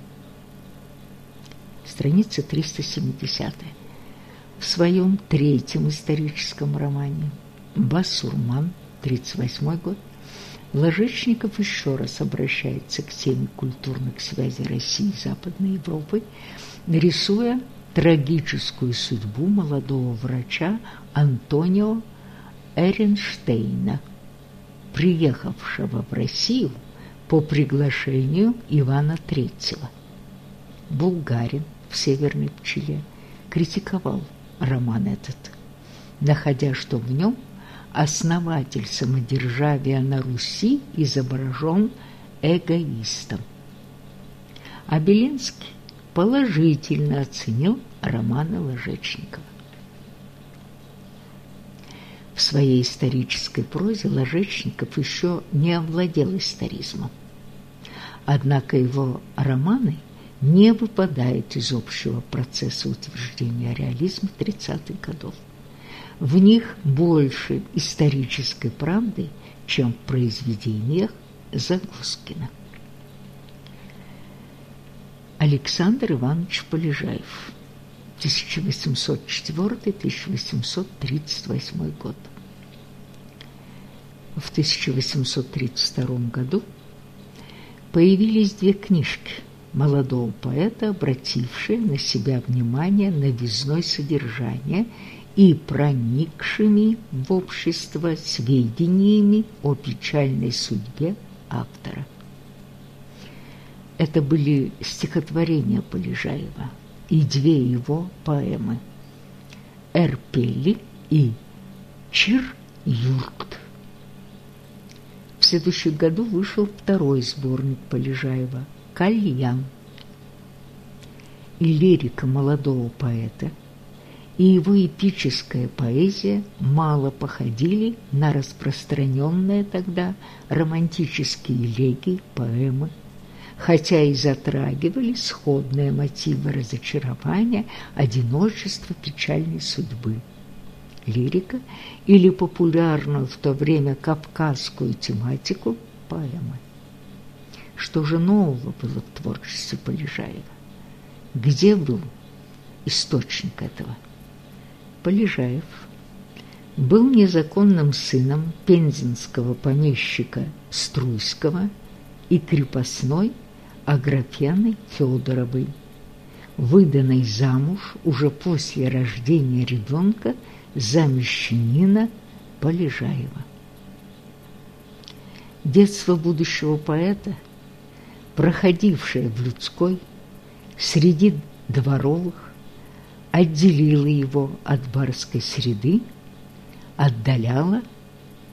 Страница 370 в своем третьем историческом романе «Басурман», 1938 год, Ложечников еще раз обращается к теме культурных связей России и Западной Европы, рисуя трагическую судьбу молодого врача Антонио Эренштейна, приехавшего в Россию по приглашению Ивана III. Булгарин в Северной Пчеле критиковал роман этот, находя, что в нем основатель самодержавия на Руси изображен эгоистом. А Белинский положительно оценил романы Ложечникова. В своей исторической прозе Ложечников еще не овладел историзмом. Однако его романы не выпадают из общего процесса утверждения реализма 30-х годов. В них больше исторической правды, чем в произведениях Загоскина. Александр Иванович Полежаев, 1804-1838 год. В 1832 году появились две книжки молодого поэта, обратившие на себя внимание новизной содержания и проникшими в общество сведениями о печальной судьбе автора. Это были стихотворения Полежаева и две его поэмы «Эрпели» и «Чир-Юркт». В следующем году вышел второй сборник Полежаева «Кальян». И лирика молодого поэта – и его эпическая поэзия мало походили на распространенные тогда романтические элегии, поэмы, хотя и затрагивали сходные мотивы разочарования, одиночества, печальной судьбы. Лирика или популярную в то время кавказскую тематику поэмы. Что же нового было в творчестве Полежаева? Где был источник этого? Полежаев был незаконным сыном пензенского помещика Струйского и крепостной Аграфены Федоровой, выданной замуж уже после рождения ребенка за мещанина Полежаева. Детство будущего поэта, проходившее в людской, среди дворовых, отделила его от барской среды, отдаляла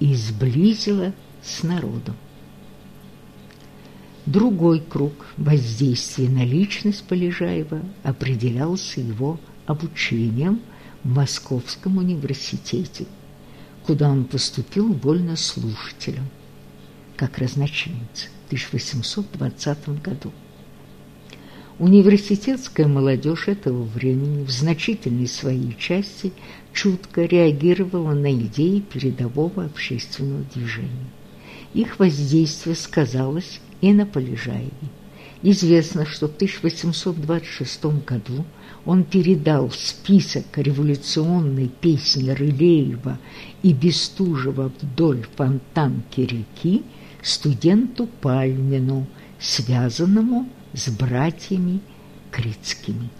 и сблизила с народом. Другой круг воздействия на личность Полежаева определялся его обучением в Московском университете, куда он поступил вольнослушателем, как разночинец 1820 году. Университетская молодежь этого времени в значительной своей части чутко реагировала на идеи передового общественного движения. Их воздействие сказалось и на Полежаеве. Известно, что в 1826 году он передал список революционной песни Рылеева и Бестужева вдоль фонтанки реки студенту Пальмину, связанному с братьями Критскими.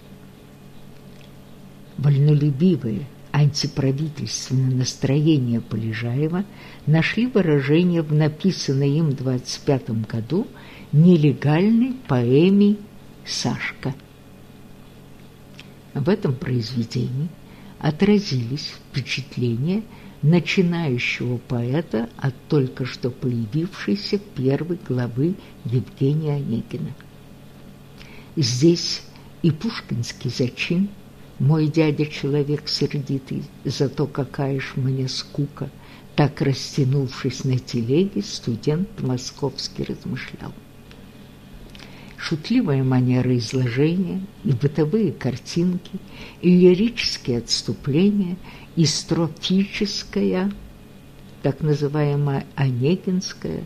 Вольнолюбивые антиправительственные настроения Полежаева нашли выражение в написанной им в 25 году нелегальной поэме «Сашка». В этом произведении отразились впечатления начинающего поэта от только что появившейся первой главы Евгения Онегина. Здесь и пушкинский зачин. «Мой дядя человек сердитый, зато какая ж мне скука», так растянувшись на телеге, студент московский размышлял. Шутливая манера изложения, и бытовые картинки, и лирические отступления, и строфическая, так называемая онегинская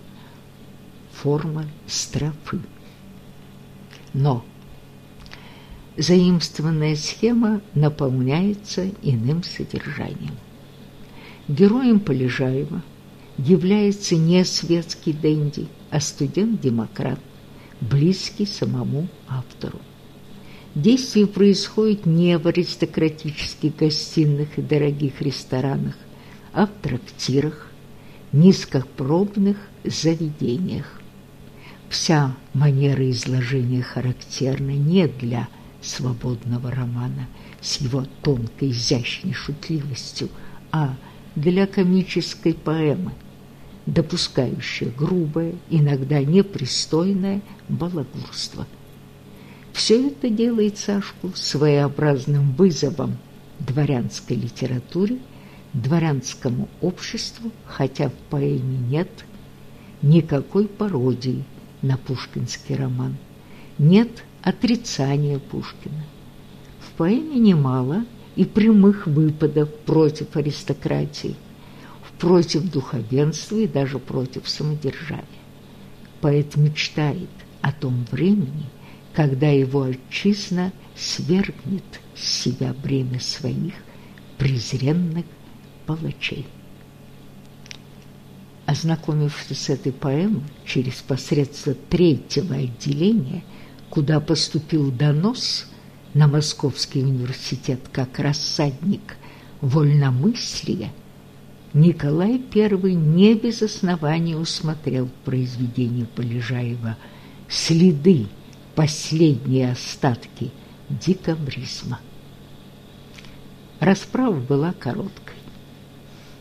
форма строфы. Но заимствованная схема наполняется иным содержанием. Героем Полежаева является не светский денди, а студент-демократ, близкий самому автору. Действие происходит не в аристократических гостиных и дорогих ресторанах, а в трактирах, низкопробных заведениях. Вся манера изложения характерна не для свободного романа с его тонкой изящной шутливостью, а для комической поэмы – допускающее грубое, иногда непристойное балагурство. Все это делает Сашку своеобразным вызовом дворянской литературе, дворянскому обществу, хотя в поэме нет никакой пародии на пушкинский роман, нет отрицания Пушкина. В поэме немало и прямых выпадов против аристократии, против духовенства и даже против самодержавия. Поэт мечтает о том времени, когда его отчизна свергнет с себя бремя своих презренных палачей. Ознакомившись с этой поэмой через посредство третьего отделения, куда поступил донос на Московский университет как рассадник вольномыслия, Николай I не без основания усмотрел в произведении Полежаева следы, последние остатки декабризма. Расправа была короткой.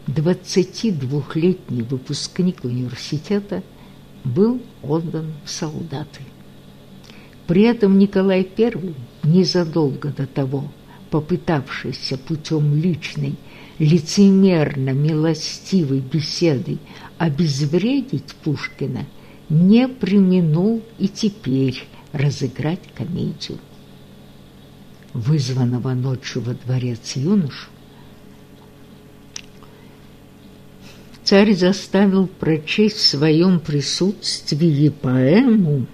22-летний выпускник университета был отдан в солдаты. При этом Николай I, незадолго до того попытавшийся путем личной лицемерно-милостивой беседой обезвредить Пушкина, не применул и теперь разыграть комедию. Вызванного ночью во дворец юношу царь заставил прочесть в своем присутствии поэму,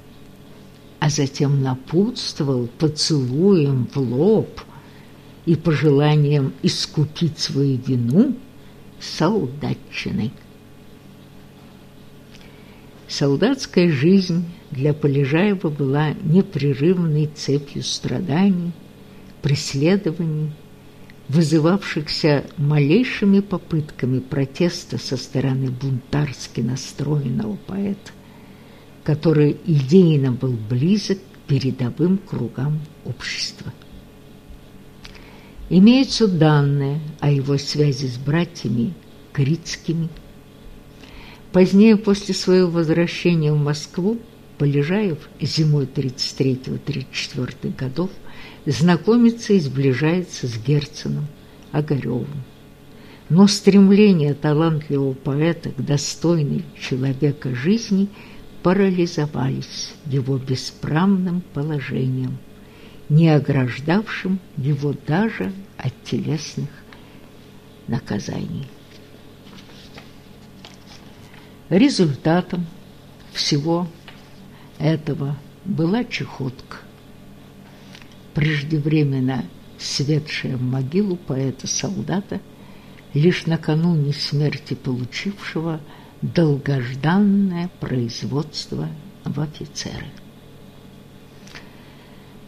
а затем напутствовал поцелуем в лоб – и пожеланием искупить свою вину солдатчиной. Солдатская жизнь для Полежаева была непрерывной цепью страданий, преследований, вызывавшихся малейшими попытками протеста со стороны бунтарски настроенного поэта, который идейно был близок к передовым кругам общества. Имеются данные о его связи с братьями Критскими. Позднее, после своего возвращения в Москву, Полежаев зимой 33-34 годов знакомится и сближается с Герценом Огаревым. Но стремление талантливого поэта к достойной человека жизни парализовались его бесправным положением, не ограждавшим его даже от телесных наказаний. Результатом всего этого была чехотка, преждевременно светшая в могилу поэта-солдата, лишь накануне смерти получившего долгожданное производство в офицеры.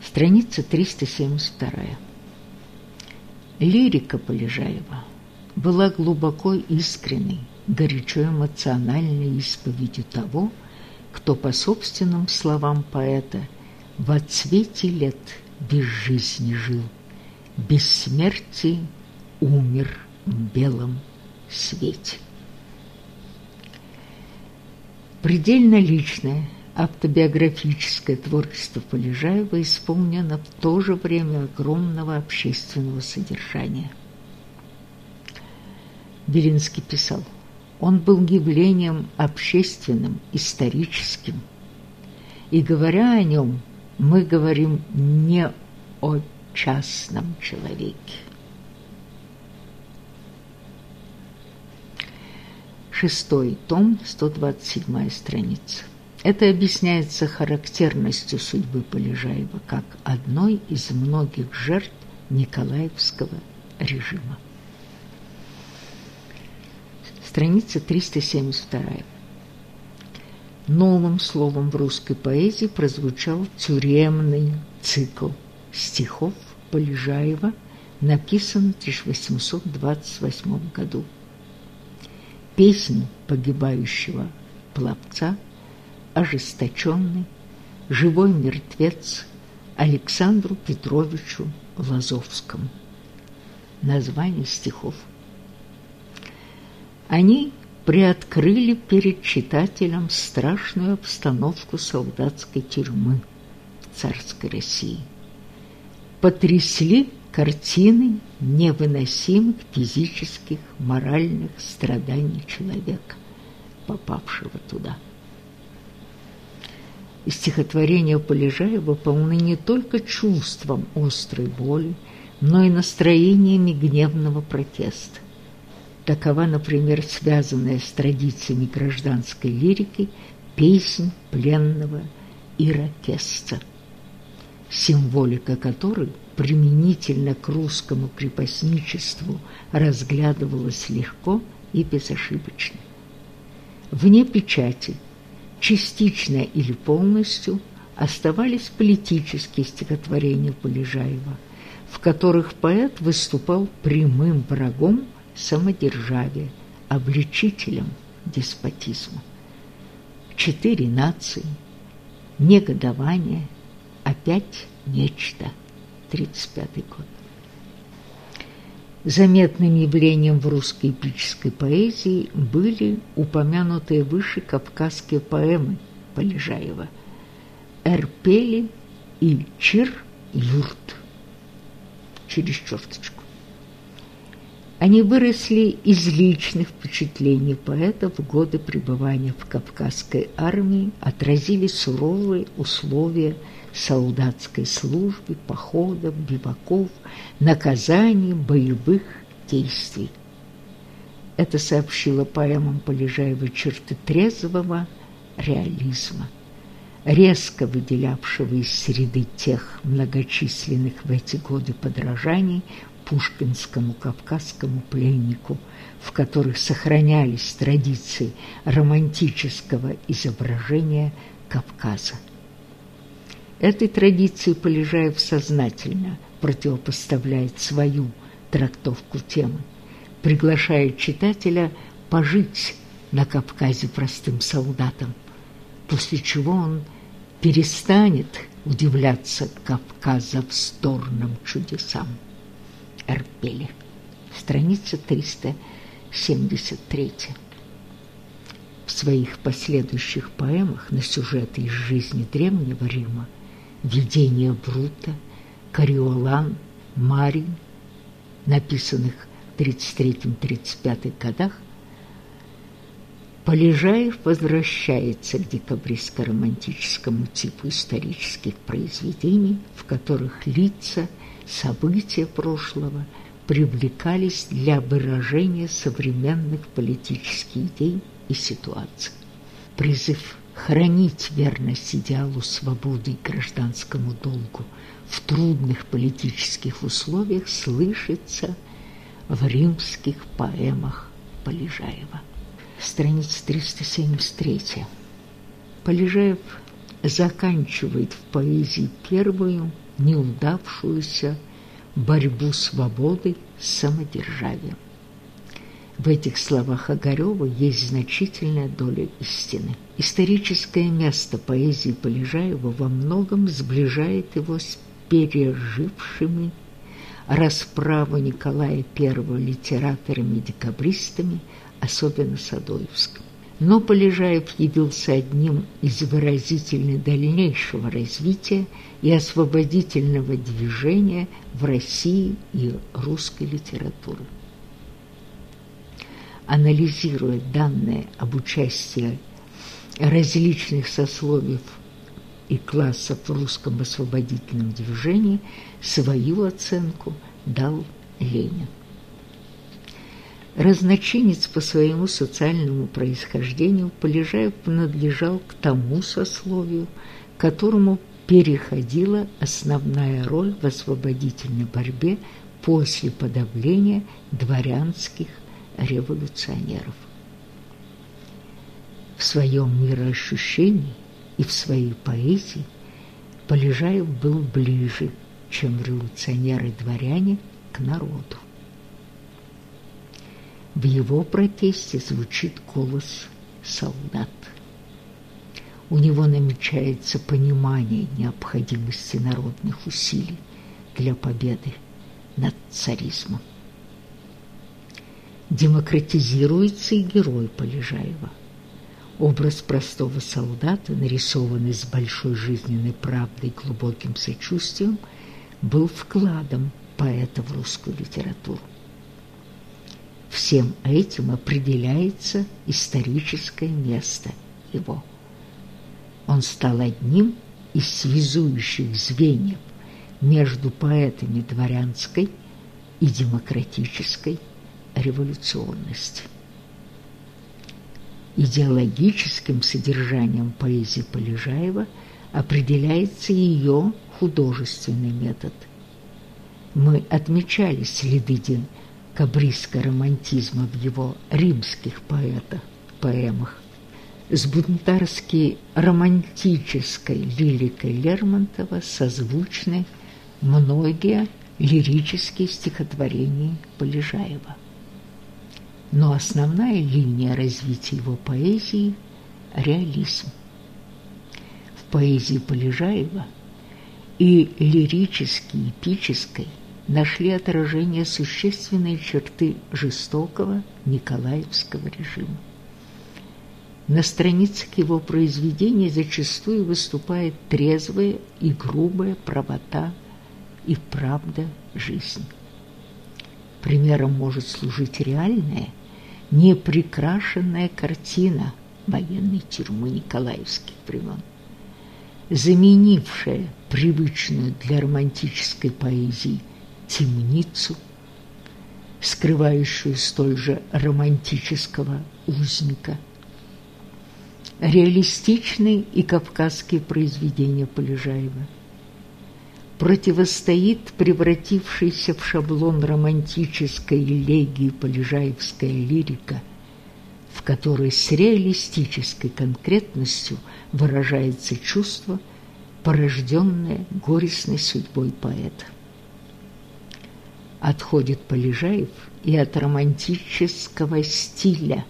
Страница 372. Лирика Полежаева была глубоко искренней, горячо эмоциональной исповедью того, кто, по собственным словам поэта, в отцвете лет без жизни жил, без смерти умер в белом свете. Предельно личное, автобиографическое творчество Полежаева исполнено в то же время огромного общественного содержания. Белинский писал, он был явлением общественным, историческим. И говоря о нем, мы говорим не о частном человеке. Шестой том, 127 страница. Это объясняется характерностью судьбы Полежаева как одной из многих жертв Николаевского режима. Страница 372. Новым словом в русской поэзии прозвучал тюремный цикл стихов Полежаева, написан в 1828 году. Песнь погибающего пловца – ожесточенный, живой мертвец Александру Петровичу Лазовскому. Название стихов. Они приоткрыли перед читателем страшную обстановку солдатской тюрьмы в царской России. Потрясли картины невыносимых физических, моральных страданий человека, попавшего туда. И стихотворения Полежаева полны не только чувством острой боли, но и настроениями гневного протеста. Такова, например, связанная с традициями гражданской лирики песнь пленного иракесца, символика которой применительно к русскому крепостничеству разглядывалась легко и безошибочно. Вне печати – частично или полностью оставались политические стихотворения Полежаева, в которых поэт выступал прямым врагом самодержавия, обличителем деспотизма. Четыре нации, негодование, опять нечто. 35 год. Заметным явлением в русской эпической поэзии были упомянутые выше кавказские поэмы Полежаева «Эрпели» и «Чир-юрт» через черточку. Они выросли из личных впечатлений поэта в годы пребывания в Кавказской армии, отразили суровые условия солдатской службы, походов, биваков, наказаний, боевых действий. Это сообщило поэмам Полежаева черты трезвого реализма, резко выделявшего из среды тех многочисленных в эти годы подражаний пушкинскому кавказскому пленнику, в которых сохранялись традиции романтического изображения Кавказа. Этой традиции Полежаев сознательно противопоставляет свою трактовку темы, приглашая читателя пожить на Кавказе простым солдатом, после чего он перестанет удивляться кавказовсторным чудесам. Эрпели. Страница 373. В своих последующих поэмах на сюжеты из жизни Древнего Рима видение Брута, Кориолан, Марий, написанных в 33-35 годах, Полежаев возвращается к декабристско-романтическому типу исторических произведений, в которых лица, события прошлого привлекались для выражения современных политических идей и ситуаций. Призыв хранить верность идеалу свободы и гражданскому долгу в трудных политических условиях слышится в римских поэмах Полежаева страница 373. Полежаев заканчивает в поэзии первую неудавшуюся борьбу свободы с самодержавием. В этих словах Огарёва есть значительная доля истины. Историческое место поэзии Полежаева во многом сближает его с пережившими расправу Николая I литераторами-декабристами – особенно Садоевском. Но Полежаев явился одним из выразителей дальнейшего развития и освободительного движения в России и русской литературы. Анализируя данные об участии различных сословий и классов в русском освободительном движении, свою оценку дал Ленин. Разночинец по своему социальному происхождению Полежаев принадлежал к тому сословию, которому переходила основная роль в освободительной борьбе после подавления дворянских революционеров. В своем мироощущении и в своей поэзии Полежаев был ближе, чем революционеры-дворяне, к народу. В его протесте звучит голос солдат. У него намечается понимание необходимости народных усилий для победы над царизмом. Демократизируется и герой Полежаева. Образ простого солдата, нарисованный с большой жизненной правдой и глубоким сочувствием, был вкладом поэта в русскую литературу. Всем этим определяется историческое место его. Он стал одним из связующих звеньев между поэтами дворянской и демократической революционности. Идеологическим содержанием поэзии Полежаева определяется ее художественный метод. Мы отмечали следы кабрийского романтизма в его римских поэтах, поэмах, с бунтарски романтической лирикой Лермонтова созвучны многие лирические стихотворения Полежаева. Но основная линия развития его поэзии – реализм. В поэзии Полежаева и лирически-эпической – нашли отражение существенные черты жестокого Николаевского режима. На страницах его произведений зачастую выступает трезвая и грубая правота и правда жизни. Примером может служить реальная, неприкрашенная картина военной тюрьмы Николаевских времен, заменившая привычную для романтической поэзии – темницу, скрывающую столь же романтического узника. Реалистичные и кавказские произведения Полежаева противостоит превратившийся в шаблон романтической элегии полежаевская лирика, в которой с реалистической конкретностью выражается чувство, порожденное горестной судьбой поэта отходит Полежаев и от романтического стиля,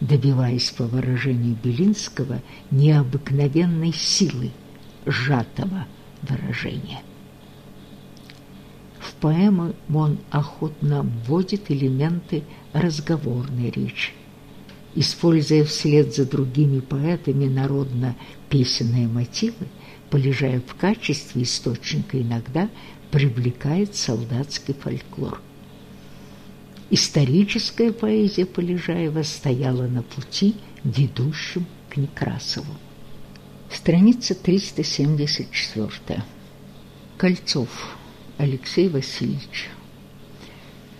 добиваясь, по выражению Белинского, необыкновенной силы сжатого выражения. В поэмы он охотно вводит элементы разговорной речи, используя вслед за другими поэтами народно-песенные мотивы, Полежаев в качестве источника иногда привлекает солдатский фольклор. историческая поэзия Полежаева стояла на пути, ведущем к Некрасову. Страница 374. Кольцов Алексей Васильевич.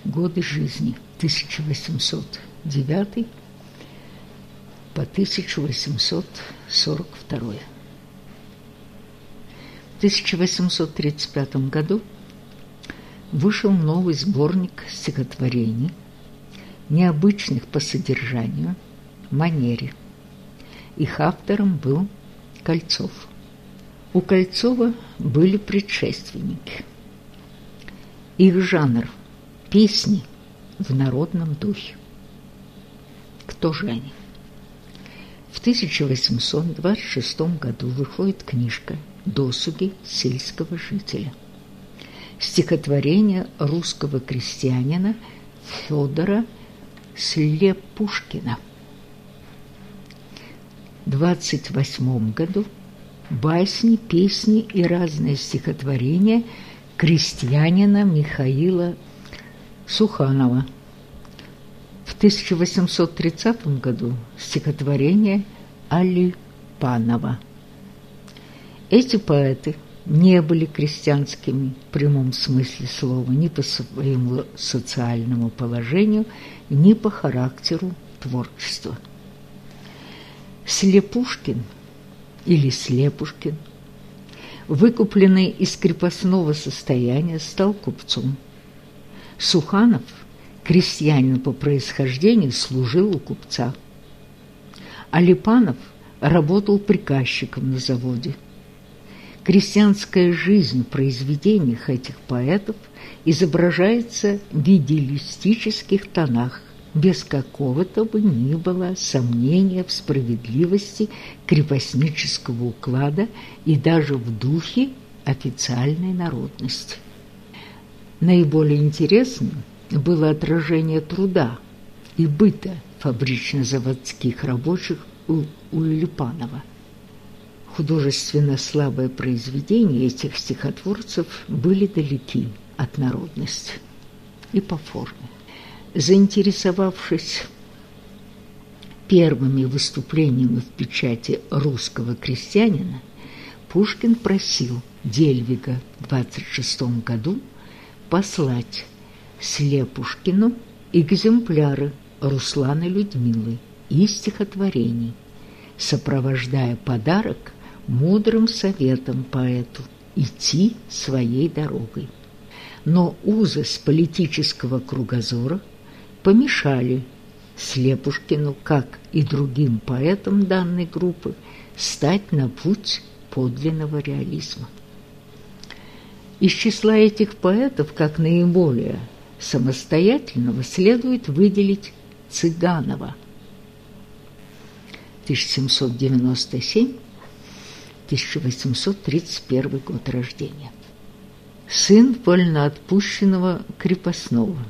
Годы жизни 1809 по 1842. В 1835 году вышел новый сборник стихотворений, необычных по содержанию, манере. Их автором был Кольцов. У Кольцова были предшественники. Их жанр – песни в народном духе. Кто же они? В 1826 году выходит книжка «Досуги сельского жителя». Стихотворение русского крестьянина Федора Слепушкина. В 28 году басни, песни и разные стихотворения крестьянина Михаила Суханова. В 1830 году стихотворение Алипанова. Эти поэты не были крестьянскими в прямом смысле слова ни по своему социальному положению, ни по характеру творчества. Слепушкин или Слепушкин, выкупленный из крепостного состояния, стал купцом. Суханов, крестьянин по происхождению, служил у купца. Алипанов работал приказчиком на заводе. Крестьянская жизнь в произведениях этих поэтов изображается в идеалистических тонах, без какого-то бы ни было сомнения в справедливости крепостнического уклада и даже в духе официальной народности. Наиболее интересным было отражение труда и быта фабрично-заводских рабочих у, Илипанова. Художественно слабые произведения этих стихотворцев были далеки от народности и по форме. Заинтересовавшись первыми выступлениями в печати русского крестьянина, Пушкин просил Дельвига в 26 году послать Слепушкину экземпляры Руслана Людмилы и стихотворений, сопровождая подарок мудрым советом поэту идти своей дорогой. Но узость политического кругозора – помешали Слепушкину, как и другим поэтам данной группы, стать на путь подлинного реализма. Из числа этих поэтов, как наиболее самостоятельного, следует выделить Цыганова 1797-1831 год рождения. Сын вольноотпущенного крепостного –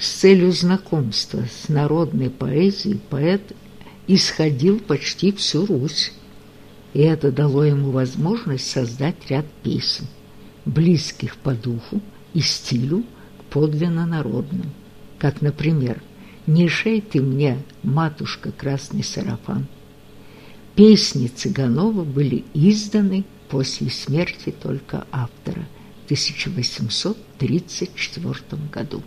с целью знакомства с народной поэзией поэт исходил почти всю Русь, и это дало ему возможность создать ряд песен, близких по духу и стилю к подлинно народным, как, например, «Не шей ты мне, матушка, красный сарафан». Песни Цыганова были изданы после смерти только автора в 1834 году.